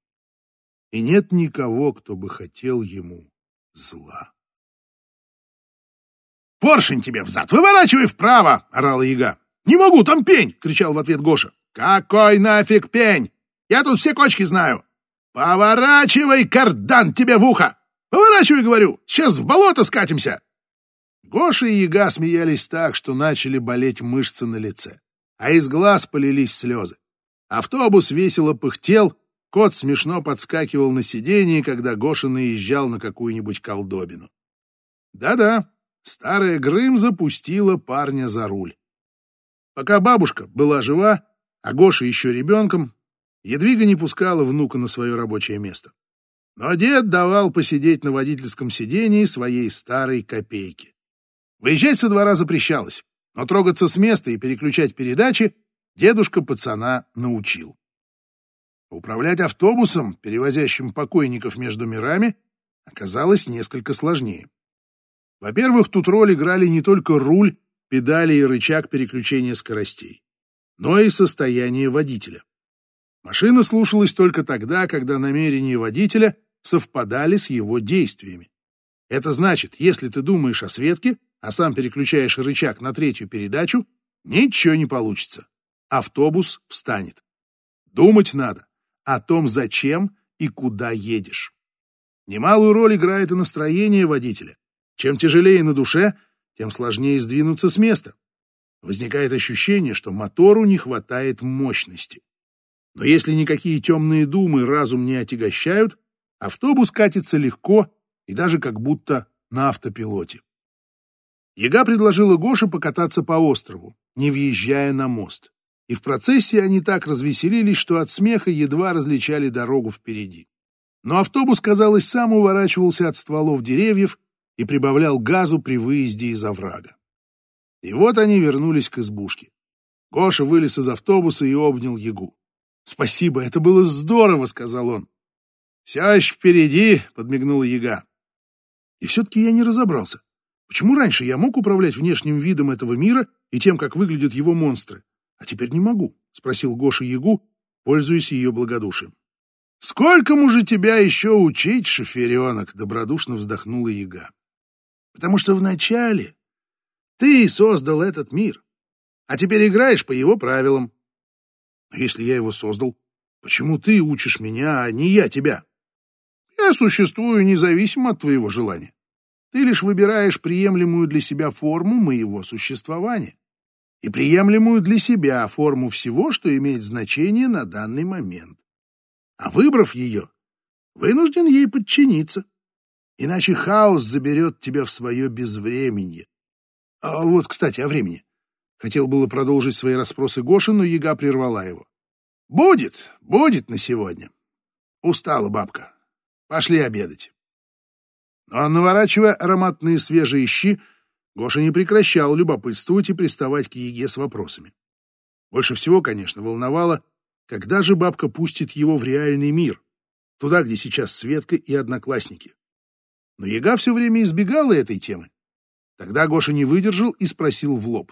И нет никого, кто бы хотел ему зла. «Поршень тебе взад! Выворачивай вправо!» — орала яга. «Не могу, там пень!» — кричал в ответ Гоша. «Какой нафиг пень? Я тут все кочки знаю! «Поворачивай, кардан, тебе в ухо! Поворачивай, говорю! Сейчас в болото скатимся!» Гоша и Яга смеялись так, что начали болеть мышцы на лице, а из глаз полились слезы. Автобус весело пыхтел, кот смешно подскакивал на сиденье, когда Гоша наезжал на какую-нибудь колдобину. Да-да, старая Грым запустила парня за руль. Пока бабушка была жива, а Гоша еще ребенком, Едвига не пускала внука на свое рабочее место. Но дед давал посидеть на водительском сидении своей старой копейки. Выезжать со двора запрещалось, но трогаться с места и переключать передачи дедушка пацана научил. Управлять автобусом, перевозящим покойников между мирами, оказалось несколько сложнее. Во-первых, тут роль играли не только руль, педали и рычаг переключения скоростей, но и состояние водителя. Машина слушалась только тогда, когда намерения водителя совпадали с его действиями. Это значит, если ты думаешь о Светке, а сам переключаешь рычаг на третью передачу, ничего не получится. Автобус встанет. Думать надо о том, зачем и куда едешь. Немалую роль играет и настроение водителя. Чем тяжелее на душе, тем сложнее сдвинуться с места. Возникает ощущение, что мотору не хватает мощности. Но если никакие темные думы разум не отягощают, автобус катится легко и даже как будто на автопилоте. Яга предложила Гоше покататься по острову, не въезжая на мост. И в процессе они так развеселились, что от смеха едва различали дорогу впереди. Но автобус, казалось, сам уворачивался от стволов деревьев и прибавлял газу при выезде из оврага. И вот они вернулись к избушке. Гоша вылез из автобуса и обнял Ягу. «Спасибо, это было здорово», — сказал он. «Все впереди», — подмигнул Яга. И все-таки я не разобрался. Почему раньше я мог управлять внешним видом этого мира и тем, как выглядят его монстры, а теперь не могу? — спросил Гоша Ягу, пользуясь ее благодушием. — Сколько же тебя еще учить, шоференок? — добродушно вздохнула Яга. — Потому что вначале ты создал этот мир, а теперь играешь по его правилам. А если я его создал, почему ты учишь меня, а не я тебя? Я существую независимо от твоего желания. Ты лишь выбираешь приемлемую для себя форму моего существования и приемлемую для себя форму всего, что имеет значение на данный момент. А выбрав ее, вынужден ей подчиниться. Иначе хаос заберет тебя в свое безвременье. А вот, кстати, о времени. Хотел было продолжить свои расспросы Гоша, но яга прервала его. Будет, будет на сегодня. Устала бабка. Пошли обедать. Но, наворачивая ароматные свежие щи, Гоша не прекращал любопытствовать и приставать к Еге с вопросами. Больше всего, конечно, волновало, когда же бабка пустит его в реальный мир, туда, где сейчас Светка и одноклассники. Но Ега все время избегала этой темы. Тогда Гоша не выдержал и спросил в лоб.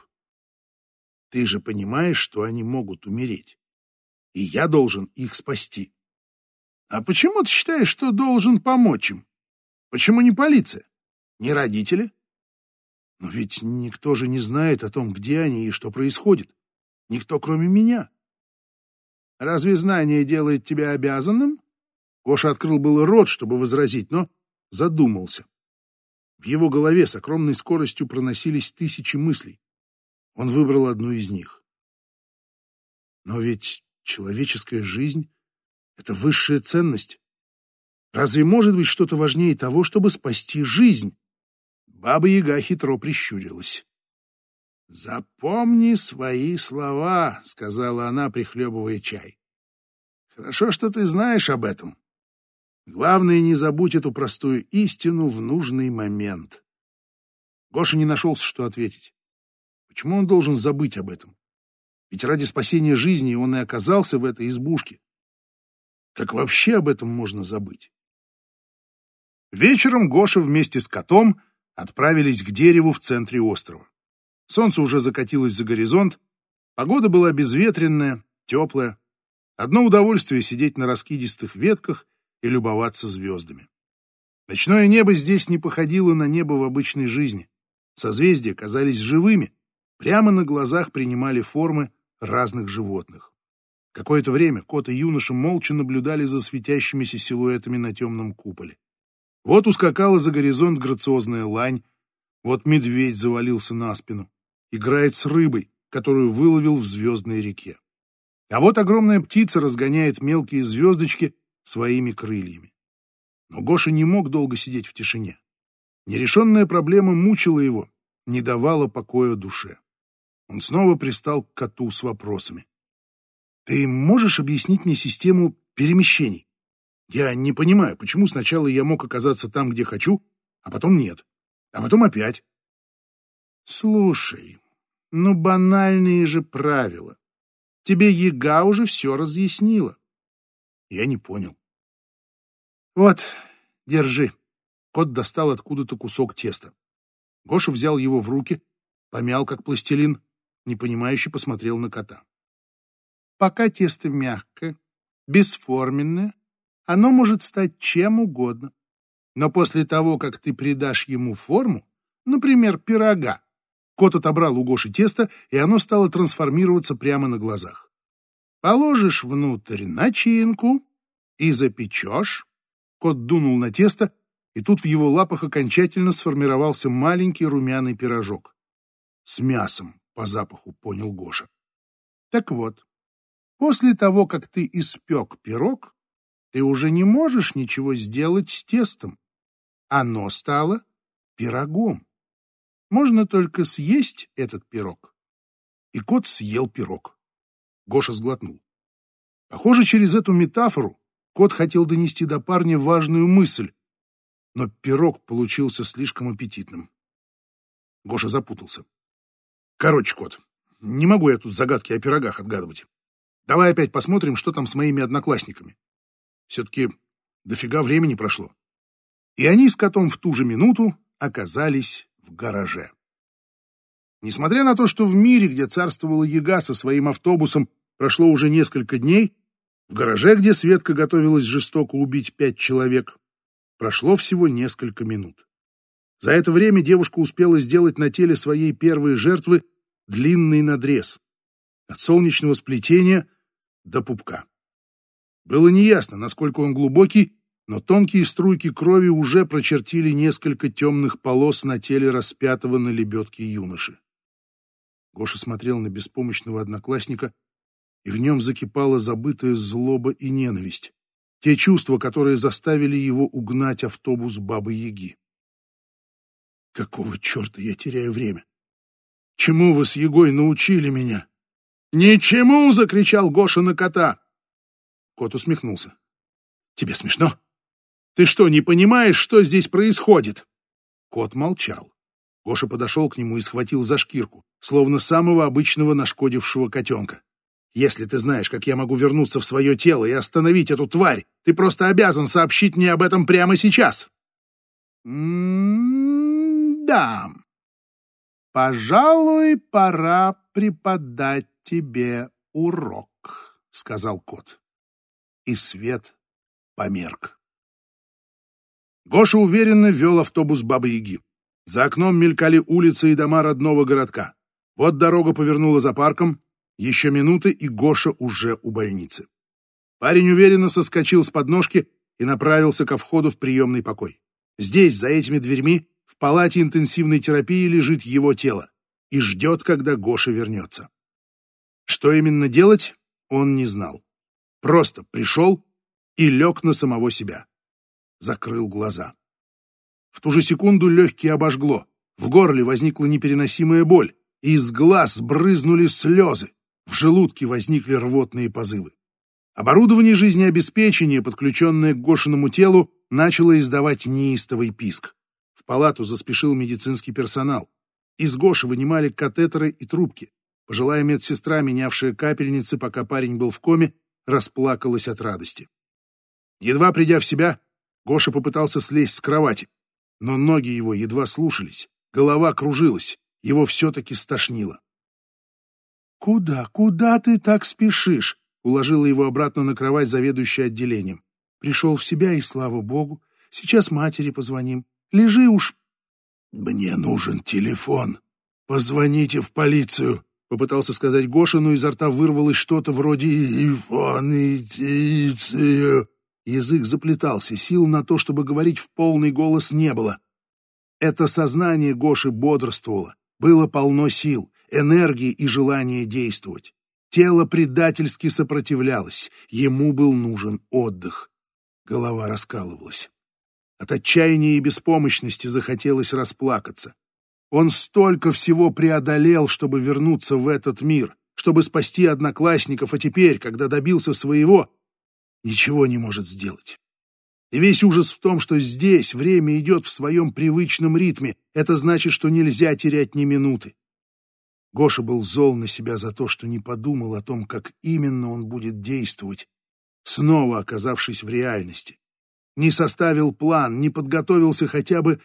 «Ты же понимаешь, что они могут умереть, и я должен их спасти. А почему ты считаешь, что должен помочь им? Почему не полиция? Не родители? Но ведь никто же не знает о том, где они и что происходит. Никто, кроме меня. Разве знание делает тебя обязанным? Гоша открыл было рот, чтобы возразить, но задумался. В его голове с огромной скоростью проносились тысячи мыслей. Он выбрал одну из них. Но ведь человеческая жизнь это высшая ценность. Разве может быть что-то важнее того, чтобы спасти жизнь? Баба-яга хитро прищурилась. «Запомни свои слова», — сказала она, прихлебывая чай. «Хорошо, что ты знаешь об этом. Главное, не забудь эту простую истину в нужный момент». Гоша не нашелся, что ответить. Почему он должен забыть об этом? Ведь ради спасения жизни он и оказался в этой избушке. Как вообще об этом можно забыть? Вечером Гоша вместе с котом отправились к дереву в центре острова. Солнце уже закатилось за горизонт, погода была безветренная, теплая. Одно удовольствие сидеть на раскидистых ветках и любоваться звездами. Ночное небо здесь не походило на небо в обычной жизни. Созвездия казались живыми, прямо на глазах принимали формы разных животных. Какое-то время кот и юноша молча наблюдали за светящимися силуэтами на темном куполе. Вот ускакала за горизонт грациозная лань, вот медведь завалился на спину, играет с рыбой, которую выловил в звездной реке. А вот огромная птица разгоняет мелкие звездочки своими крыльями. Но Гоша не мог долго сидеть в тишине. Нерешенная проблема мучила его, не давала покоя душе. Он снова пристал к коту с вопросами. Ты можешь объяснить мне систему перемещений? Я не понимаю, почему сначала я мог оказаться там, где хочу, а потом нет, а потом опять. Слушай, ну банальные же правила. Тебе Ега уже все разъяснила. Я не понял. Вот, держи. Кот достал откуда-то кусок теста. Гоша взял его в руки, помял, как пластилин, непонимающе посмотрел на кота. Пока тесто мягкое, бесформенное, оно может стать чем угодно. Но после того, как ты придашь ему форму, например, пирога, кот отобрал у Гоши тесто, и оно стало трансформироваться прямо на глазах. Положишь внутрь начинку и запечешь. Кот дунул на тесто, и тут в его лапах окончательно сформировался маленький румяный пирожок. С мясом, по запаху, понял Гоша. Так вот, после того, как ты испек пирог, ты уже не можешь ничего сделать с тестом. Оно стало пирогом. Можно только съесть этот пирог. И кот съел пирог. Гоша сглотнул. Похоже, через эту метафору кот хотел донести до парня важную мысль, но пирог получился слишком аппетитным. Гоша запутался. Короче, кот, не могу я тут загадки о пирогах отгадывать. Давай опять посмотрим, что там с моими одноклассниками. Все-таки дофига времени прошло. И они с котом в ту же минуту оказались в гараже. Несмотря на то, что в мире, где царствовала яга со своим автобусом, прошло уже несколько дней, в гараже, где Светка готовилась жестоко убить пять человек, прошло всего несколько минут. За это время девушка успела сделать на теле своей первой жертвы длинный надрез. От солнечного сплетения до пупка. Было неясно, насколько он глубокий, но тонкие струйки крови уже прочертили несколько темных полос на теле распятого на лебедке юноши. Гоша смотрел на беспомощного одноклассника, и в нем закипала забытая злоба и ненависть, те чувства, которые заставили его угнать автобус Бабы-Яги. Какого черта я теряю время? Чему вы с Егой научили меня? «Ничему!» — закричал Гоша на кота. Кот усмехнулся. «Тебе смешно? Ты что, не понимаешь, что здесь происходит?» Кот молчал. Гоша подошел к нему и схватил за шкирку, словно самого обычного нашкодившего котенка. «Если ты знаешь, как я могу вернуться в свое тело и остановить эту тварь, ты просто обязан сообщить мне об этом прямо сейчас!» «М-да, пожалуй, пора преподать тебе урок», — сказал кот. И свет померк. Гоша уверенно вел автобус Бабы-Яги. За окном мелькали улицы и дома родного городка. Вот дорога повернула за парком. Еще минуты, и Гоша уже у больницы. Парень уверенно соскочил с подножки и направился ко входу в приемный покой. Здесь, за этими дверьми, в палате интенсивной терапии лежит его тело и ждет, когда Гоша вернется. Что именно делать, он не знал. Просто пришел и лег на самого себя. Закрыл глаза. В ту же секунду легкие обожгло. В горле возникла непереносимая боль, и из глаз брызнули слезы. В желудке возникли рвотные позывы. Оборудование жизнеобеспечения, подключенное к Гошиному телу, начало издавать неистовый писк. Палату заспешил медицинский персонал. Из Гоши вынимали катетеры и трубки. Пожилая медсестра, менявшая капельницы, пока парень был в коме, расплакалась от радости. Едва придя в себя, Гоша попытался слезть с кровати, но ноги его едва слушались, голова кружилась, его все-таки стошнило. «Куда, куда ты так спешишь?» — уложила его обратно на кровать заведующая отделением. «Пришел в себя, и слава богу. Сейчас матери позвоним. Лежи уж». «Мне нужен телефон. Позвоните в полицию», Попытался сказать Гоша, но изо рта вырвалось что-то вроде «Ифонитицию». Язык заплетался, сил на то, чтобы говорить в полный голос, не было. Это сознание Гоши бодрствовало, было полно сил, энергии и желания действовать. Тело предательски сопротивлялось, ему был нужен отдых. Голова раскалывалась. От отчаяния и беспомощности захотелось расплакаться. Он столько всего преодолел, чтобы вернуться в этот мир, чтобы спасти одноклассников, а теперь, когда добился своего, ничего не может сделать. И весь ужас в том, что здесь время идет в своем привычном ритме. Это значит, что нельзя терять ни минуты. Гоша был зол на себя за то, что не подумал о том, как именно он будет действовать, снова оказавшись в реальности. Не составил план, не подготовился хотя бы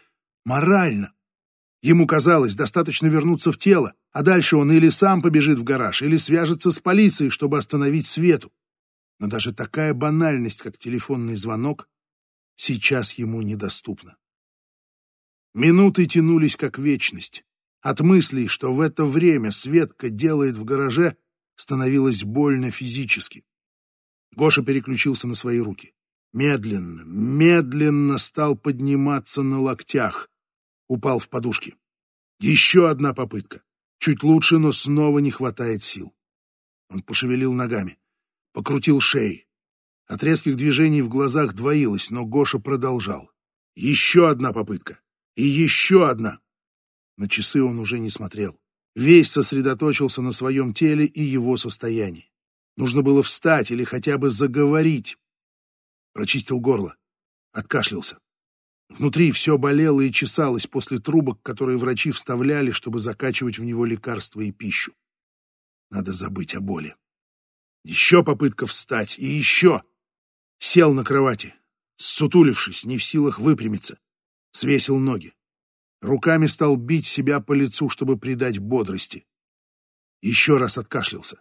морально. Ему казалось, достаточно вернуться в тело, а дальше он или сам побежит в гараж, или свяжется с полицией, чтобы остановить Свету. Но даже такая банальность, как телефонный звонок, сейчас ему недоступна. Минуты тянулись как вечность. От мыслей, что в это время Светка делает в гараже, становилось больно физически. Гоша переключился на свои руки. Медленно, медленно стал подниматься на локтях. Упал в подушки. Еще одна попытка. Чуть лучше, но снова не хватает сил. Он пошевелил ногами, покрутил шеей. От резких движений в глазах двоилось, но Гоша продолжал. Еще одна попытка. И еще одна. На часы он уже не смотрел. Весь сосредоточился на своем теле и его состоянии. Нужно было встать или хотя бы заговорить. Прочистил горло. Откашлялся. Внутри все болело и чесалось после трубок, которые врачи вставляли, чтобы закачивать в него лекарства и пищу. Надо забыть о боли. Еще попытка встать, и еще. Сел на кровати, сутулившись, не в силах выпрямиться. Свесил ноги. Руками стал бить себя по лицу, чтобы придать бодрости. Еще раз откашлялся.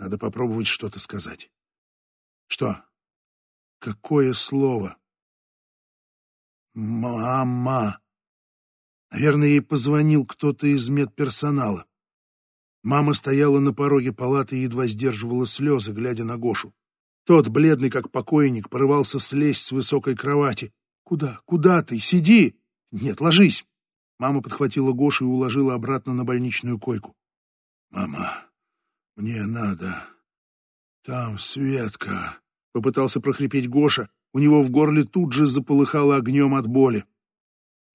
Надо попробовать что-то сказать. Что? Какое слово? Мама. Наверное, ей позвонил кто-то из медперсонала. Мама стояла на пороге палаты и едва сдерживала слезы, глядя на Гошу. Тот, бледный как покойник, порывался слезть с высокой кровати. «Куда? Куда ты? Сиди!» «Нет, ложись!» Мама подхватила Гошу и уложила обратно на больничную койку. «Мама, мне надо. Там Светка!» Попытался прохрипеть Гоша, у него в горле тут же заполыхало огнем от боли.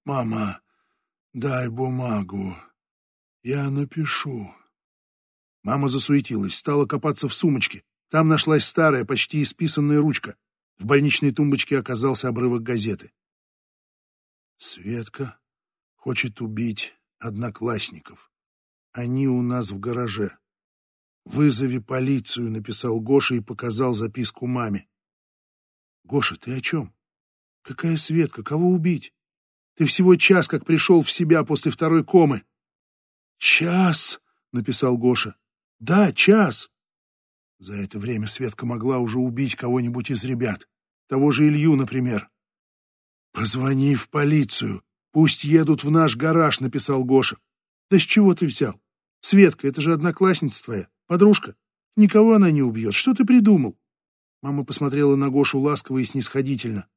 «Мама, дай бумагу. Я напишу». Мама засуетилась, стала копаться в сумочке. Там нашлась старая, почти исписанная ручка. В больничной тумбочке оказался обрывок газеты. «Светка хочет убить одноклассников. Они у нас в гараже. Вызови полицию», — написал Гоша и показал записку маме. Гоша, ты о чем? Какая Светка? Кого убить? Ты всего час как пришел в себя после второй комы. Час, написал Гоша. Да, час. За это время Светка могла уже убить кого-нибудь из ребят. Того же Илью, например. Позвони в полицию. Пусть едут в наш гараж, написал Гоша. Да с чего ты взял? Светка, это же одноклассница твоя, подружка. Никого она не убьет. Что ты придумал? Мама посмотрела на Гошу ласково и снисходительно.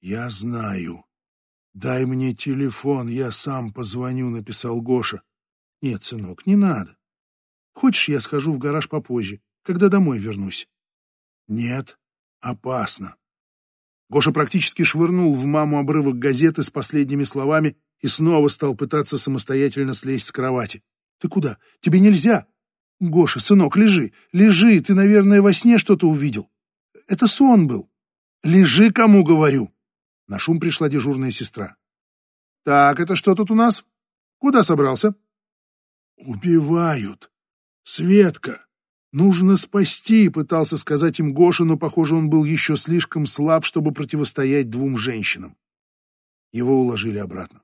«Я знаю. Дай мне телефон, я сам позвоню», — написал Гоша. «Нет, сынок, не надо. Хочешь, я схожу в гараж попозже, когда домой вернусь?» «Нет, опасно». Гоша практически швырнул в маму обрывок газеты с последними словами и снова стал пытаться самостоятельно слезть с кровати. «Ты куда? Тебе нельзя!» «Гоша, сынок, лежи, лежи, ты, наверное, во сне что-то увидел это сон был. Лежи, кому говорю. На шум пришла дежурная сестра. Так, это что тут у нас? Куда собрался? Убивают. Светка. Нужно спасти, пытался сказать им Гоша, но, похоже, он был еще слишком слаб, чтобы противостоять двум женщинам. Его уложили обратно.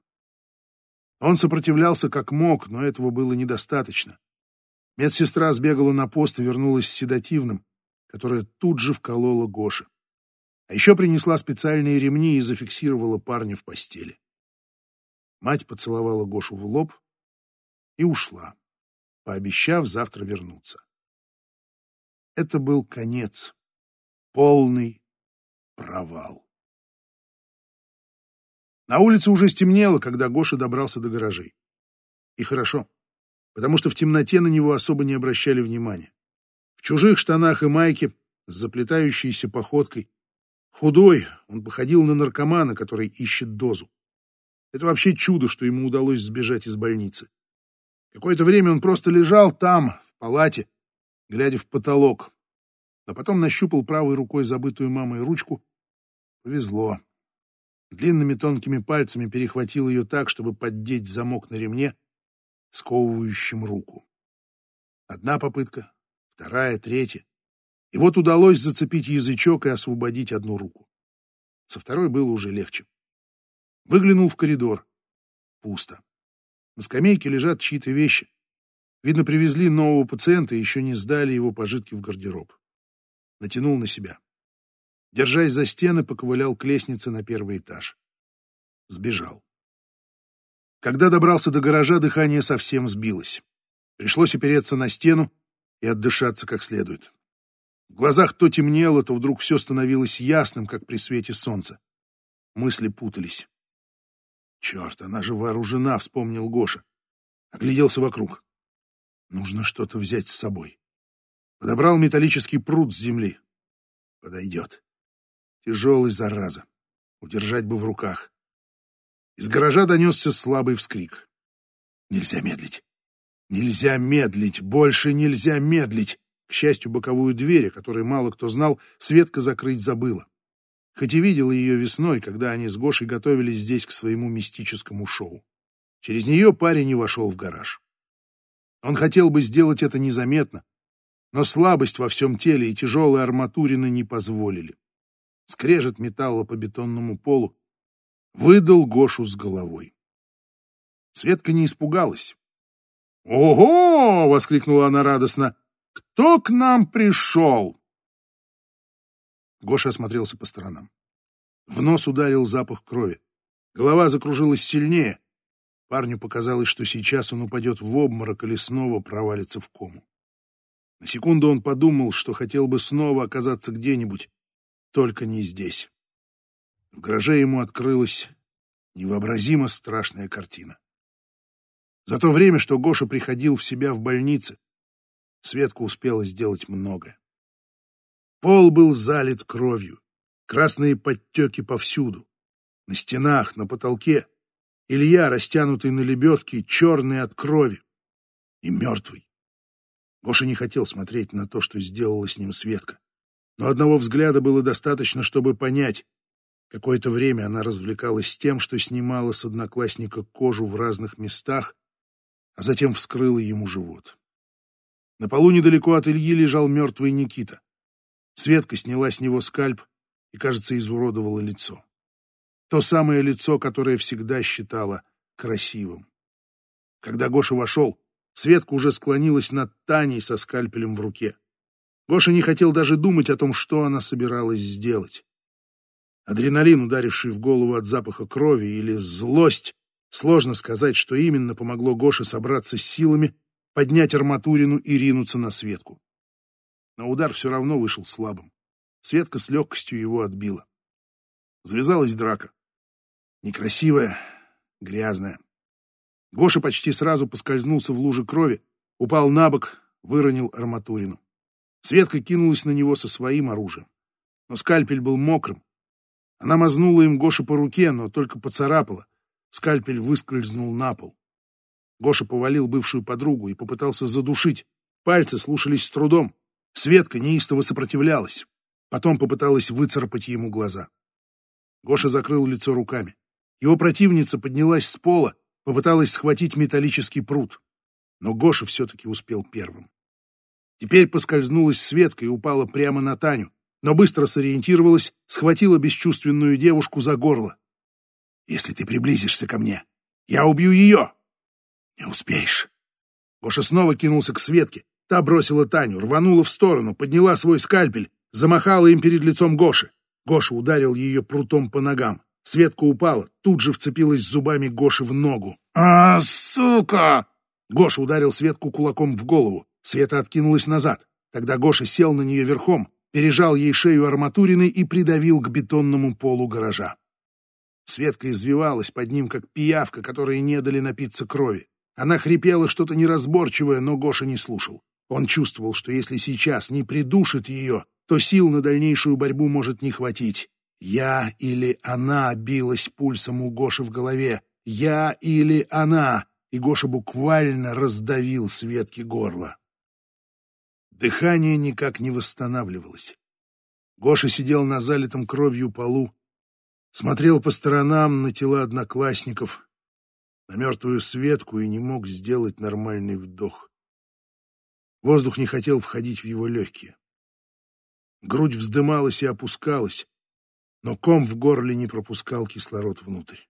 Он сопротивлялся как мог, но этого было недостаточно. Медсестра сбегала на пост и вернулась с седативным, которая тут же вколола Гоша. А еще принесла специальные ремни и зафиксировала парня в постели. Мать поцеловала Гошу в лоб и ушла, пообещав завтра вернуться. Это был конец, полный провал. На улице уже стемнело, когда Гоша добрался до гаражей. И хорошо, потому что в темноте на него особо не обращали внимания в чужих штанах и майке, с заплетающейся походкой. Худой, он походил на наркомана, который ищет дозу. Это вообще чудо, что ему удалось сбежать из больницы. Какое-то время он просто лежал там, в палате, глядя в потолок, а потом нащупал правой рукой забытую мамой ручку. Повезло. Длинными тонкими пальцами перехватил ее так, чтобы поддеть замок на ремне, сковывающим руку. Одна попытка, вторая, третья. И вот удалось зацепить язычок и освободить одну руку. Со второй было уже легче. Выглянул в коридор. Пусто. На скамейке лежат чьи-то вещи. Видно, привезли нового пациента и еще не сдали его пожитки в гардероб. Натянул на себя. Держась за стены, поковылял к лестнице на первый этаж. Сбежал. Когда добрался до гаража, дыхание совсем сбилось. Пришлось опереться на стену и отдышаться как следует. В глазах то темнело, то вдруг все становилось ясным, как при свете солнца. Мысли путались. «Черт, она же вооружена», — вспомнил Гоша. Огляделся вокруг. «Нужно что-то взять с собой». Подобрал металлический пруд с земли. Подойдет. Тяжелый, зараза. Удержать бы в руках. Из гаража донесся слабый вскрик. Нельзя медлить. Нельзя медлить. Больше нельзя медлить. К счастью, боковую дверь, о которой мало кто знал, Светка закрыть забыла. Хоть и видела ее весной, когда они с Гошей готовились здесь к своему мистическому шоу. Через нее парень и вошел в гараж. Он хотел бы сделать это незаметно, но слабость во всем теле и тяжелые арматурины не позволили скрежет металла по бетонному полу, выдал Гошу с головой. Светка не испугалась. «Ого!» — воскликнула она радостно. «Кто к нам пришел?» Гоша осмотрелся по сторонам. В нос ударил запах крови. Голова закружилась сильнее. Парню показалось, что сейчас он упадет в обморок или снова провалится в кому. На секунду он подумал, что хотел бы снова оказаться где-нибудь, только не здесь. В гараже ему открылась невообразимо страшная картина. За то время, что Гоша приходил в себя в больнице, Светка успела сделать многое. Пол был залит кровью, красные подтеки повсюду. На стенах, на потолке. Илья, растянутый на лебедке, черный от крови. И мертвый. Гоша не хотел смотреть на то, что сделала с ним Светка но одного взгляда было достаточно, чтобы понять. Какое-то время она развлекалась тем, что снимала с одноклассника кожу в разных местах, а затем вскрыла ему живот. На полу недалеко от Ильи лежал мертвый Никита. Светка сняла с него скальп и, кажется, изуродовала лицо. То самое лицо, которое всегда считала красивым. Когда Гоша вошел, Светка уже склонилась над Таней со скальпелем в руке. Гоша не хотел даже думать о том, что она собиралась сделать. Адреналин, ударивший в голову от запаха крови, или злость, сложно сказать, что именно помогло Гоше собраться с силами, поднять арматурину и ринуться на Светку. Но удар все равно вышел слабым. Светка с легкостью его отбила. Завязалась драка. Некрасивая, грязная. Гоша почти сразу поскользнулся в луже крови, упал на бок, выронил арматурину. Светка кинулась на него со своим оружием. Но скальпель был мокрым. Она мазнула им Гоша по руке, но только поцарапала. Скальпель выскользнул на пол. Гоша повалил бывшую подругу и попытался задушить. Пальцы слушались с трудом. Светка неистово сопротивлялась. Потом попыталась выцарапать ему глаза. Гоша закрыл лицо руками. Его противница поднялась с пола, попыталась схватить металлический пруд. Но Гоша все-таки успел первым. Теперь поскользнулась Светка и упала прямо на Таню, но быстро сориентировалась, схватила бесчувственную девушку за горло. «Если ты приблизишься ко мне, я убью ее!» «Не успеешь!» Гоша снова кинулся к Светке. Та бросила Таню, рванула в сторону, подняла свой скальпель, замахала им перед лицом Гоши. Гоша ударил ее прутом по ногам. Светка упала, тут же вцепилась зубами Гоши в ногу. «А, сука!» Гоша ударил Светку кулаком в голову. Света откинулась назад. Тогда Гоша сел на нее верхом, пережал ей шею арматуриной и придавил к бетонному полу гаража. Светка извивалась под ним, как пиявка, которой не дали напиться крови. Она хрипела что-то неразборчивое, но Гоша не слушал. Он чувствовал, что если сейчас не придушит ее, то сил на дальнейшую борьбу может не хватить. «Я или она» билась пульсом у Гоши в голове. «Я или она» и Гоша буквально раздавил Светке горло. Дыхание никак не восстанавливалось. Гоша сидел на залитом кровью полу, смотрел по сторонам на тела одноклассников, на мертвую Светку и не мог сделать нормальный вдох. Воздух не хотел входить в его легкие. Грудь вздымалась и опускалась, но ком в горле не пропускал кислород внутрь.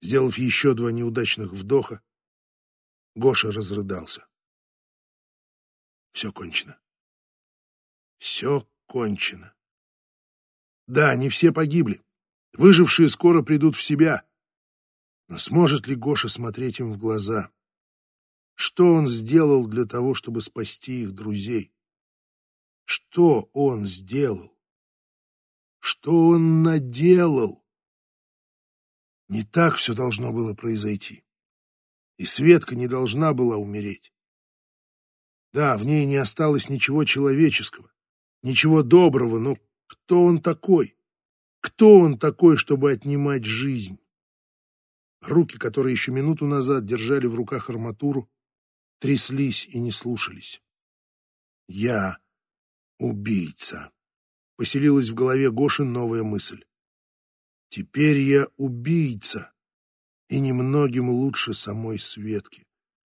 Сделав еще два неудачных вдоха, Гоша разрыдался. Все кончено. Все кончено. Да, не все погибли. Выжившие скоро придут в себя. Но сможет ли Гоша смотреть им в глаза? Что он сделал для того, чтобы спасти их друзей? Что он сделал? Что он наделал? Не так все должно было произойти. И Светка не должна была умереть. Да, в ней не осталось ничего человеческого, ничего доброго, но кто он такой? Кто он такой, чтобы отнимать жизнь? Руки, которые еще минуту назад держали в руках арматуру, тряслись и не слушались. Я убийца. Поселилась в голове Гоши новая мысль. Теперь я убийца, и немногим лучше самой Светки,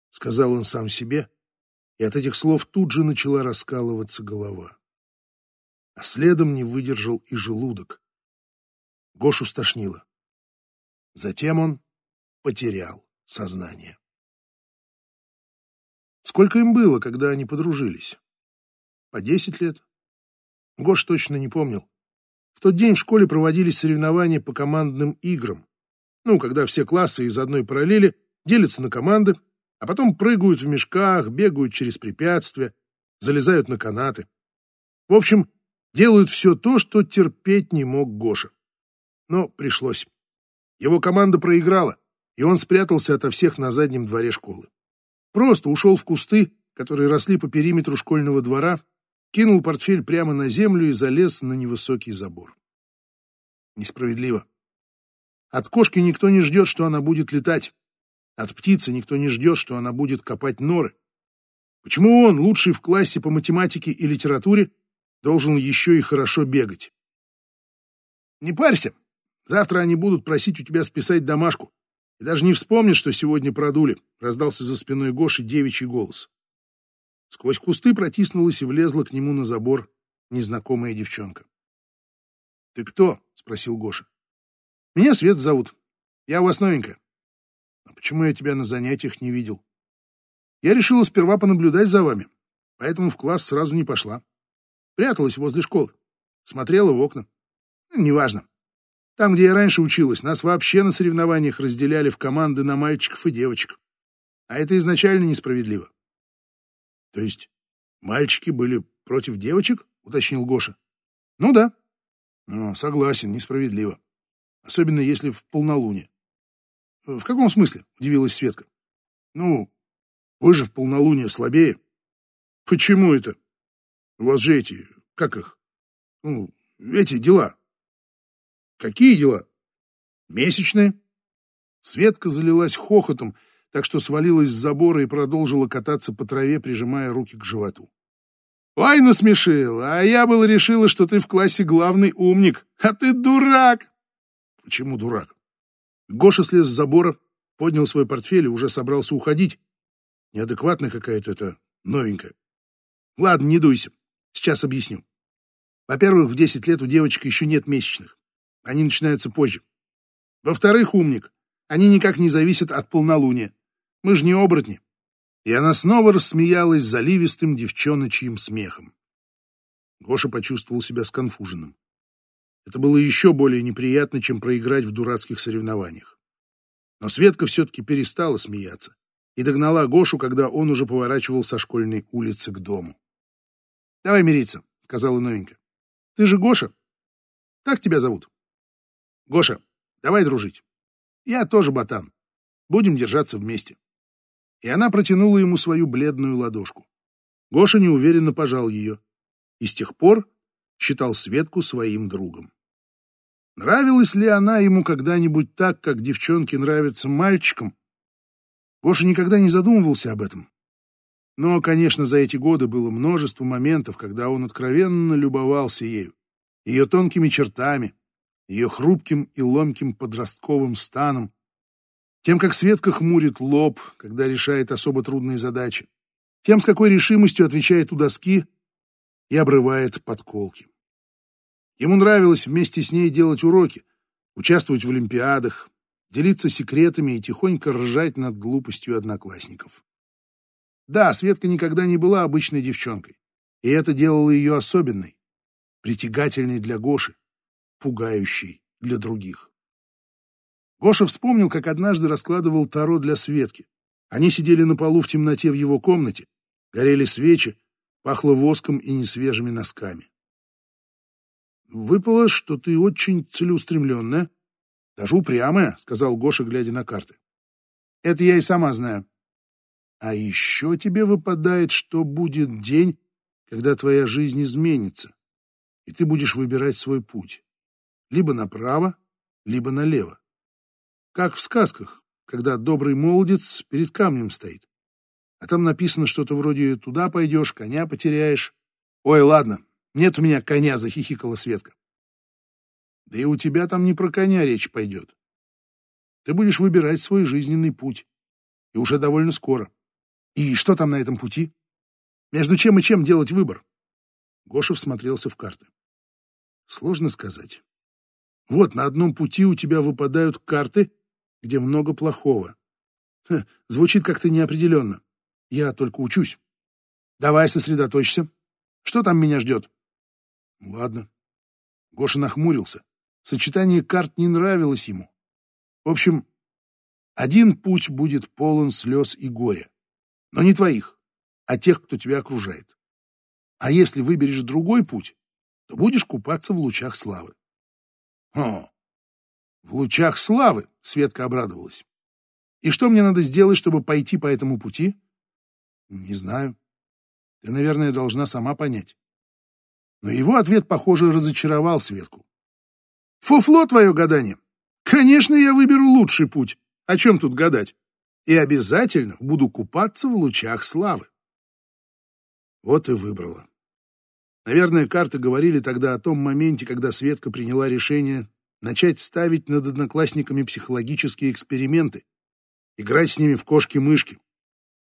сказал он сам себе, и от этих слов тут же начала раскалываться голова. А следом не выдержал и желудок. Гошу стошнило. Затем он потерял сознание. Сколько им было, когда они подружились? По десять лет? Гош точно не помнил. В тот день в школе проводились соревнования по командным играм. Ну, когда все классы из одной параллели делятся на команды, а потом прыгают в мешках, бегают через препятствия, залезают на канаты. В общем, делают все то, что терпеть не мог Гоша. Но пришлось. Его команда проиграла, и он спрятался ото всех на заднем дворе школы. Просто ушел в кусты, которые росли по периметру школьного двора, кинул портфель прямо на землю и залез на невысокий забор. Несправедливо. От кошки никто не ждет, что она будет летать. От птицы никто не ждет, что она будет копать норы. Почему он, лучший в классе по математике и литературе, должен еще и хорошо бегать? Не парься. Завтра они будут просить у тебя списать домашку. И даже не вспомнят, что сегодня продули, раздался за спиной Гоши девичий голос. Сквозь кусты протиснулась и влезла к нему на забор незнакомая девчонка. — Ты кто? — спросил Гоша. — Меня Свет зовут. Я у вас новенькая. — А почему я тебя на занятиях не видел? Я решила сперва понаблюдать за вами, поэтому в класс сразу не пошла. Пряталась возле школы, смотрела в окна. Неважно. Там, где я раньше училась, нас вообще на соревнованиях разделяли в команды на мальчиков и девочек. А это изначально несправедливо. То есть мальчики были против девочек? Уточнил Гоша. Ну да. Ну, согласен, несправедливо. Особенно если в полнолуние. В каком смысле? Удивилась Светка. Ну, вы же в полнолуние слабее. Почему это? У вас же эти, как их? Ну, эти дела. Какие дела? Месячные. Светка залилась хохотом, так что свалилась с забора и продолжила кататься по траве, прижимая руки к животу. «Ой, насмешил, а я было решила, что ты в классе главный умник, а ты дурак!» «Почему дурак?» Гоша слез с забора, поднял свой портфель и уже собрался уходить. Неадекватная какая-то это новенькая. Ладно, не дуйся, сейчас объясню. Во-первых, в десять лет у девочек еще нет месячных. Они начинаются позже. Во-вторых, умник, они никак не зависят от полнолуния. Мы же не оборотни. И она снова рассмеялась заливистым девчоночьим смехом. Гоша почувствовал себя сконфуженным. Это было еще более неприятно, чем проиграть в дурацких соревнованиях. Но Светка все-таки перестала смеяться и догнала Гошу, когда он уже поворачивал со школьной улицы к дому. «Давай мириться», — сказала новенькая. «Ты же Гоша? Как тебя зовут?» Гоша, давай дружить. Я тоже ботан. Будем держаться вместе. И она протянула ему свою бледную ладошку. Гоша неуверенно пожал ее. И с тех пор считал Светку своим другом. Нравилась ли она ему когда-нибудь так, как девчонки нравятся мальчикам? Гоша никогда не задумывался об этом. Но, конечно, за эти годы было множество моментов, когда он откровенно любовался ею, ее тонкими чертами, ее хрупким и ломким подростковым станом, тем, как Светка хмурит лоб, когда решает особо трудные задачи, тем, с какой решимостью отвечает у доски и обрывает подколки. Ему нравилось вместе с ней делать уроки, участвовать в олимпиадах, делиться секретами и тихонько ржать над глупостью одноклассников. Да, Светка никогда не была обычной девчонкой, и это делало ее особенной, притягательной для Гоши, пугающей для других. Гоша вспомнил, как однажды раскладывал таро для Светки. Они сидели на полу в темноте в его комнате, горели свечи, пахло воском и несвежими носками. «Выпало, что ты очень целеустремленная, даже упрямая», — сказал Гоша, глядя на карты. «Это я и сама знаю. А еще тебе выпадает, что будет день, когда твоя жизнь изменится, и ты будешь выбирать свой путь. Либо направо, либо налево. Как в сказках, когда добрый молодец перед камнем стоит. А там написано что-то вроде «туда пойдешь, коня потеряешь». «Ой, ладно, нет у меня коня», — захихикала Светка. Да и у тебя там не про коня речь пойдет. Ты будешь выбирать свой жизненный путь. И уже довольно скоро. И что там на этом пути? Между чем и чем делать выбор? Гошев смотрелся в карты. Сложно сказать. Вот на одном пути у тебя выпадают карты, где много плохого. Ха, звучит как-то неопределенно. Я только учусь. Давай сосредоточься. Что там меня ждет? Ладно. Гоша нахмурился. Сочетание карт не нравилось ему. В общем, один путь будет полон слез и горя. Но не твоих, а тех, кто тебя окружает. А если выберешь другой путь, то будешь купаться в лучах славы. О, в лучах славы, Светка обрадовалась. И что мне надо сделать, чтобы пойти по этому пути? Не знаю. Ты, наверное, должна сама понять. Но его ответ, похоже, разочаровал Светку. Фуфло твое гадание. Конечно, я выберу лучший путь. О чем тут гадать? И обязательно буду купаться в лучах славы. Вот и выбрала. Наверное, карты говорили тогда о том моменте, когда Светка приняла решение начать ставить над одноклассниками психологические эксперименты, играть с ними в кошки-мышки,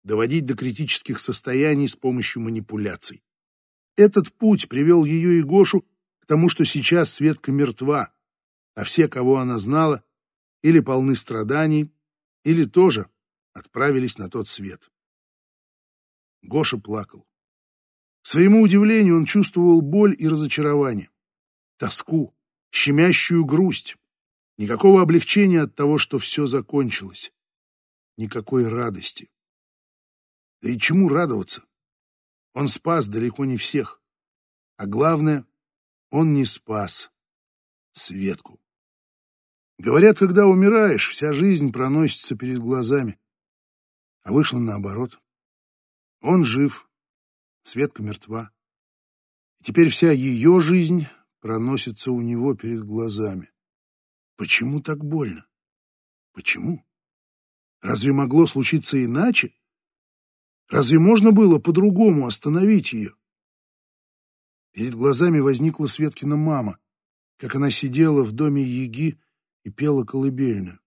доводить до критических состояний с помощью манипуляций. Этот путь привел ее и Гошу к тому, что сейчас Светка мертва, а все, кого она знала, или полны страданий, или тоже отправились на тот свет. Гоша плакал. К своему удивлению он чувствовал боль и разочарование, тоску, щемящую грусть, никакого облегчения от того, что все закончилось, никакой радости. Да и чему радоваться? Он спас далеко не всех. А главное, он не спас Светку. Говорят, когда умираешь, вся жизнь проносится перед глазами. А вышло наоборот. Он жив, Светка мертва. И теперь вся ее жизнь проносится у него перед глазами. Почему так больно? Почему? Разве могло случиться иначе? Разве можно было по-другому остановить ее? Перед глазами возникла Светкина мама, как она сидела в доме Яги и пела колыбельную.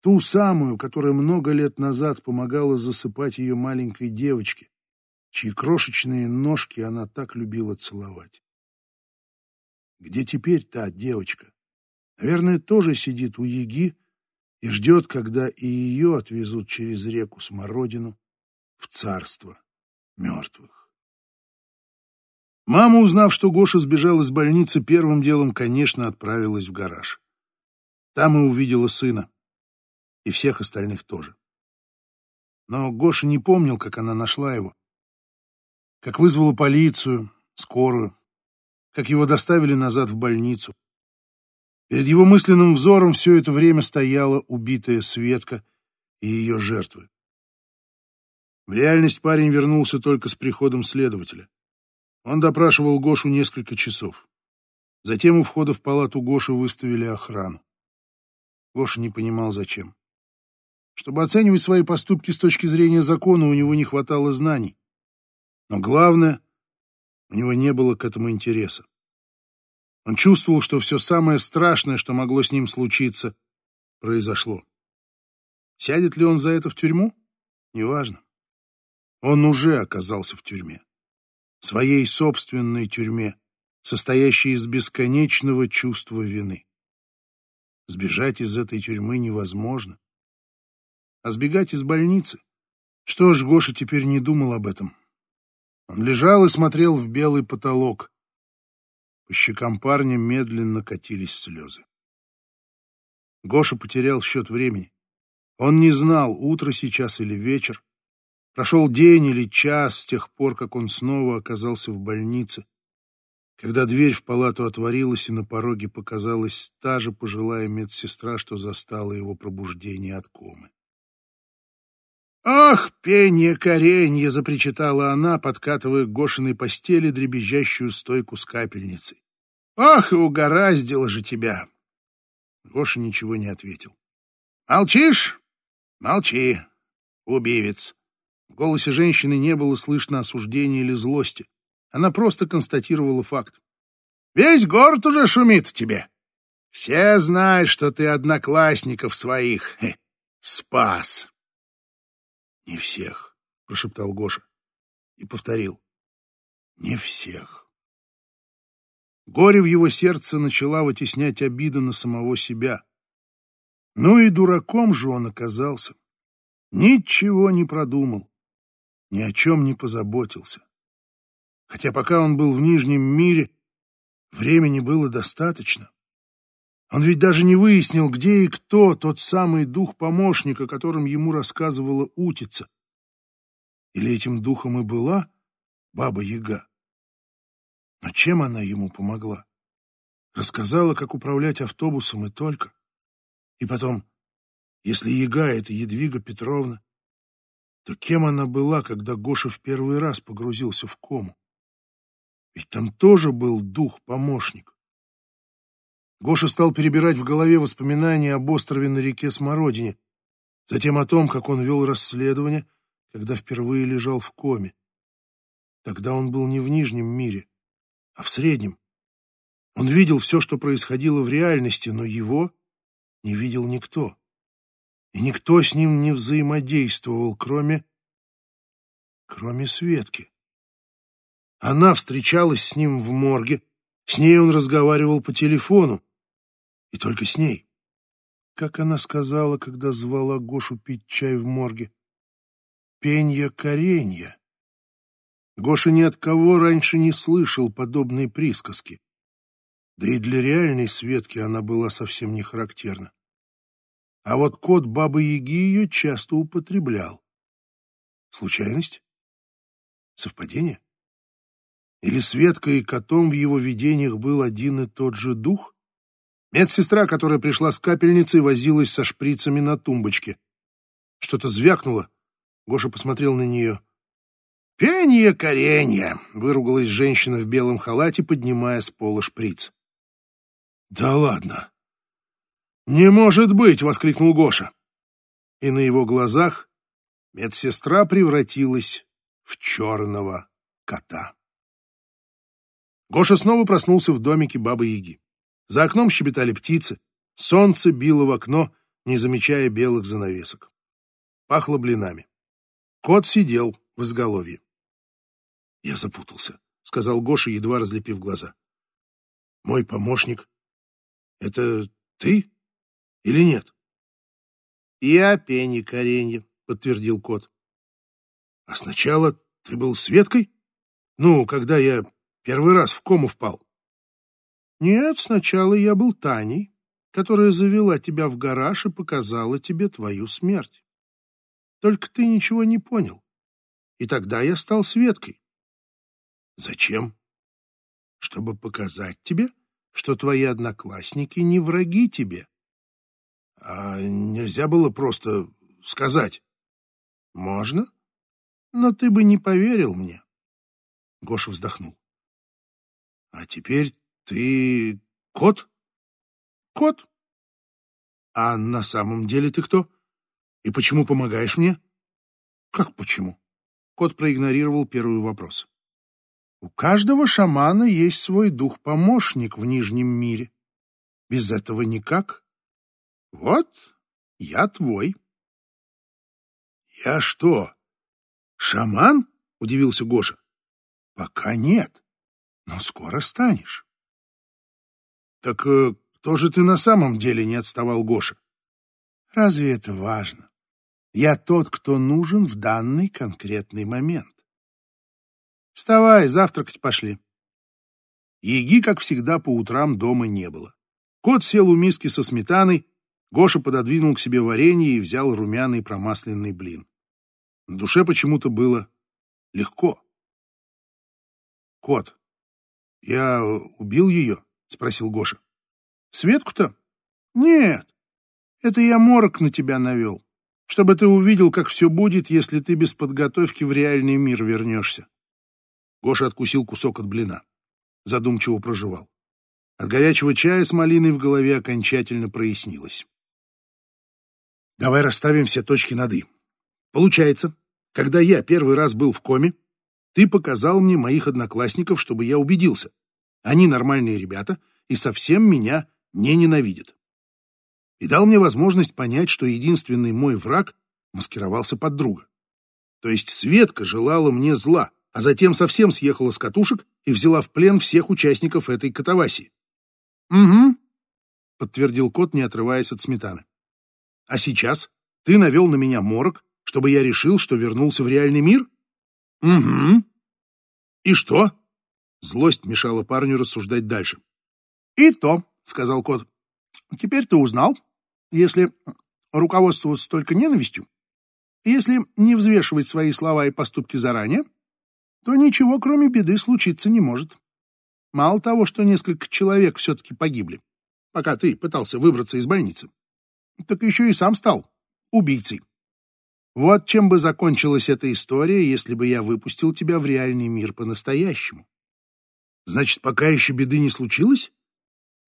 Ту самую, которая много лет назад помогала засыпать ее маленькой девочке, чьи крошечные ножки она так любила целовать. Где теперь та девочка? Наверное, тоже сидит у Яги и ждет, когда и ее отвезут через реку Смородину в царство мертвых. Мама, узнав, что Гоша сбежал из больницы, первым делом, конечно, отправилась в гараж. Там и увидела сына. И всех остальных тоже. Но Гоша не помнил, как она нашла его. Как вызвала полицию, скорую. Как его доставили назад в больницу. Перед его мысленным взором все это время стояла убитая Светка и ее жертвы. В реальность парень вернулся только с приходом следователя. Он допрашивал Гошу несколько часов. Затем у входа в палату Гоши выставили охрану. Гоша не понимал, зачем. Чтобы оценивать свои поступки с точки зрения закона, у него не хватало знаний. Но главное, у него не было к этому интереса. Он чувствовал, что все самое страшное, что могло с ним случиться, произошло. Сядет ли он за это в тюрьму? Неважно. Он уже оказался в тюрьме. Своей собственной тюрьме, состоящей из бесконечного чувства вины. Сбежать из этой тюрьмы невозможно. А сбегать из больницы? Что ж, Гоша теперь не думал об этом. Он лежал и смотрел в белый потолок. По щекам парня медленно катились слезы. Гоша потерял счет времени. Он не знал, утро сейчас или вечер. Прошел день или час с тех пор, как он снова оказался в больнице. Когда дверь в палату отворилась, и на пороге показалась та же пожилая медсестра, что застала его пробуждение от комы. «Ах, пенье коренье!» — запричитала она, подкатывая к Гошиной постели дребезжащую стойку с капельницей. «Ах, и угораздило же тебя!» Гоша ничего не ответил. «Молчишь? Молчи, убивец!» Голосе женщины не было слышно осуждения или злости. Она просто констатировала факт. «Весь город уже шумит тебе. Все знают, что ты одноклассников своих хе, спас». «Не всех», — прошептал Гоша и повторил. «Не всех». Горе в его сердце начала вытеснять обида на самого себя. Ну и дураком же он оказался. Ничего не продумал, ни о чем не позаботился. Хотя пока он был в Нижнем мире, времени было достаточно. Он ведь даже не выяснил, где и кто тот самый дух-помощник, о котором ему рассказывала Утица. Или этим духом и была Баба-Яга? Но чем она ему помогла? Рассказала, как управлять автобусом и только. И потом, если Яга — это Едвига Петровна, то кем она была, когда Гоша в первый раз погрузился в кому? Ведь там тоже был дух-помощник. Гоша стал перебирать в голове воспоминания об острове на реке Смородине, затем о том, как он вел расследование, когда впервые лежал в коме. Тогда он был не в Нижнем мире, а в Среднем. Он видел все, что происходило в реальности, но его не видел никто. И никто с ним не взаимодействовал, кроме... кроме Светки. Она встречалась с ним в морге, с ней он разговаривал по телефону. И только с ней. Как она сказала, когда звала Гошу пить чай в морге. Пенья коренья. Гоша ни от кого раньше не слышал подобной присказки. Да и для реальной Светки она была совсем не характерна. А вот кот Бабы-Яги ее часто употреблял. Случайность? Совпадение? Или Светка и котом в его видениях был один и тот же дух? Медсестра, которая пришла с капельницей, возилась со шприцами на тумбочке. Что-то звякнуло. Гоша посмотрел на нее. «Пенье коренье!» — выругалась женщина в белом халате, поднимая с пола шприц. «Да ладно!» «Не может быть!» — воскликнул Гоша. И на его глазах медсестра превратилась в черного кота. Гоша снова проснулся в домике Бабы-Яги. За окном щебетали птицы, солнце било в окно, не замечая белых занавесок. Пахло блинами. Кот сидел в изголовье. «Я запутался», — сказал Гоша, едва разлепив глаза. «Мой помощник — это ты или нет?» «Я пени коренье», — подтвердил кот. «А сначала ты был Светкой? Ну, когда я Первый раз в кому впал. Нет, сначала я был Таней, которая завела тебя в гараж и показала тебе твою смерть. Только ты ничего не понял. И тогда я стал Светкой. Зачем? Чтобы показать тебе, что твои одноклассники не враги тебе. А нельзя было просто сказать. Можно, но ты бы не поверил мне. Гоша вздохнул. А теперь ты кот? Кот. А на самом деле ты кто? И почему помогаешь мне? Как почему? Кот проигнорировал первый вопрос. У каждого шамана есть свой дух-помощник в Нижнем мире. Без этого никак. Вот я твой. Я что, шаман? Удивился Гоша. Пока нет но скоро станешь. Так э, кто же ты на самом деле, не отставал Гоша. Разве это важно? Я тот, кто нужен в данный конкретный момент. Вставай, завтракать пошли. Еги, как всегда, по утрам дома не было. Кот сел у миски со сметаной, Гоша пододвинул к себе варенье и взял румяный промасленный блин. На душе почему-то было легко. «Кот, я убил ее?» — спросил Гоша. «Светку-то? Нет, это я морок на тебя навел, чтобы ты увидел, как все будет, если ты без подготовки в реальный мир вернешься». Гоша откусил кусок от блина. Задумчиво проживал. От горячего чая с малиной в голове окончательно прояснилось. Давай расставим все точки над «и». Получается, когда я первый раз был в коме, ты показал мне моих одноклассников, чтобы я убедился. Они нормальные ребята и совсем меня не ненавидят. И дал мне возможность понять, что единственный мой враг маскировался под друга. То есть Светка желала мне зла, а затем совсем съехала с катушек и взяла в плен всех участников этой катавасии. «Угу», — подтвердил кот, не отрываясь от сметаны. А сейчас ты навел на меня морок, чтобы я решил, что вернулся в реальный мир? Угу. И что? Злость мешала парню рассуждать дальше. И то, сказал кот. Теперь ты узнал, если руководствоваться только ненавистью, если не взвешивать свои слова и поступки заранее, то ничего, кроме беды, случиться не может. Мало того, что несколько человек все-таки погибли, пока ты пытался выбраться из больницы, так еще и сам стал убийцей. Вот чем бы закончилась эта история, если бы я выпустил тебя в реальный мир по-настоящему. Значит, пока еще беды не случилось?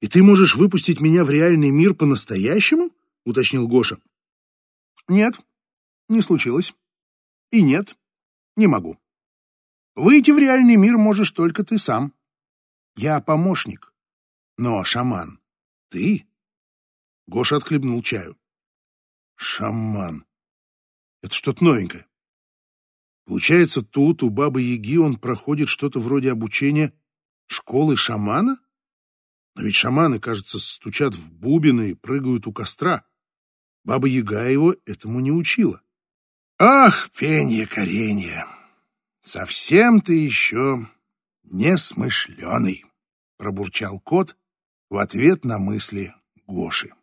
И ты можешь выпустить меня в реальный мир по-настоящему? Уточнил Гоша. Нет, не случилось. И нет, не могу. Выйти в реальный мир можешь только ты сам. Я помощник. Но шаман ты Гоша отхлебнул чаю. Шаман. Это что-то новенькое. Получается, тут у бабы Яги он проходит что-то вроде обучения школы шамана? Но ведь шаманы, кажется, стучат в бубины и прыгают у костра. Баба Яга его этому не учила. Ах, пенье коренье, совсем ты еще несмышленый, пробурчал кот в ответ на мысли Гоши.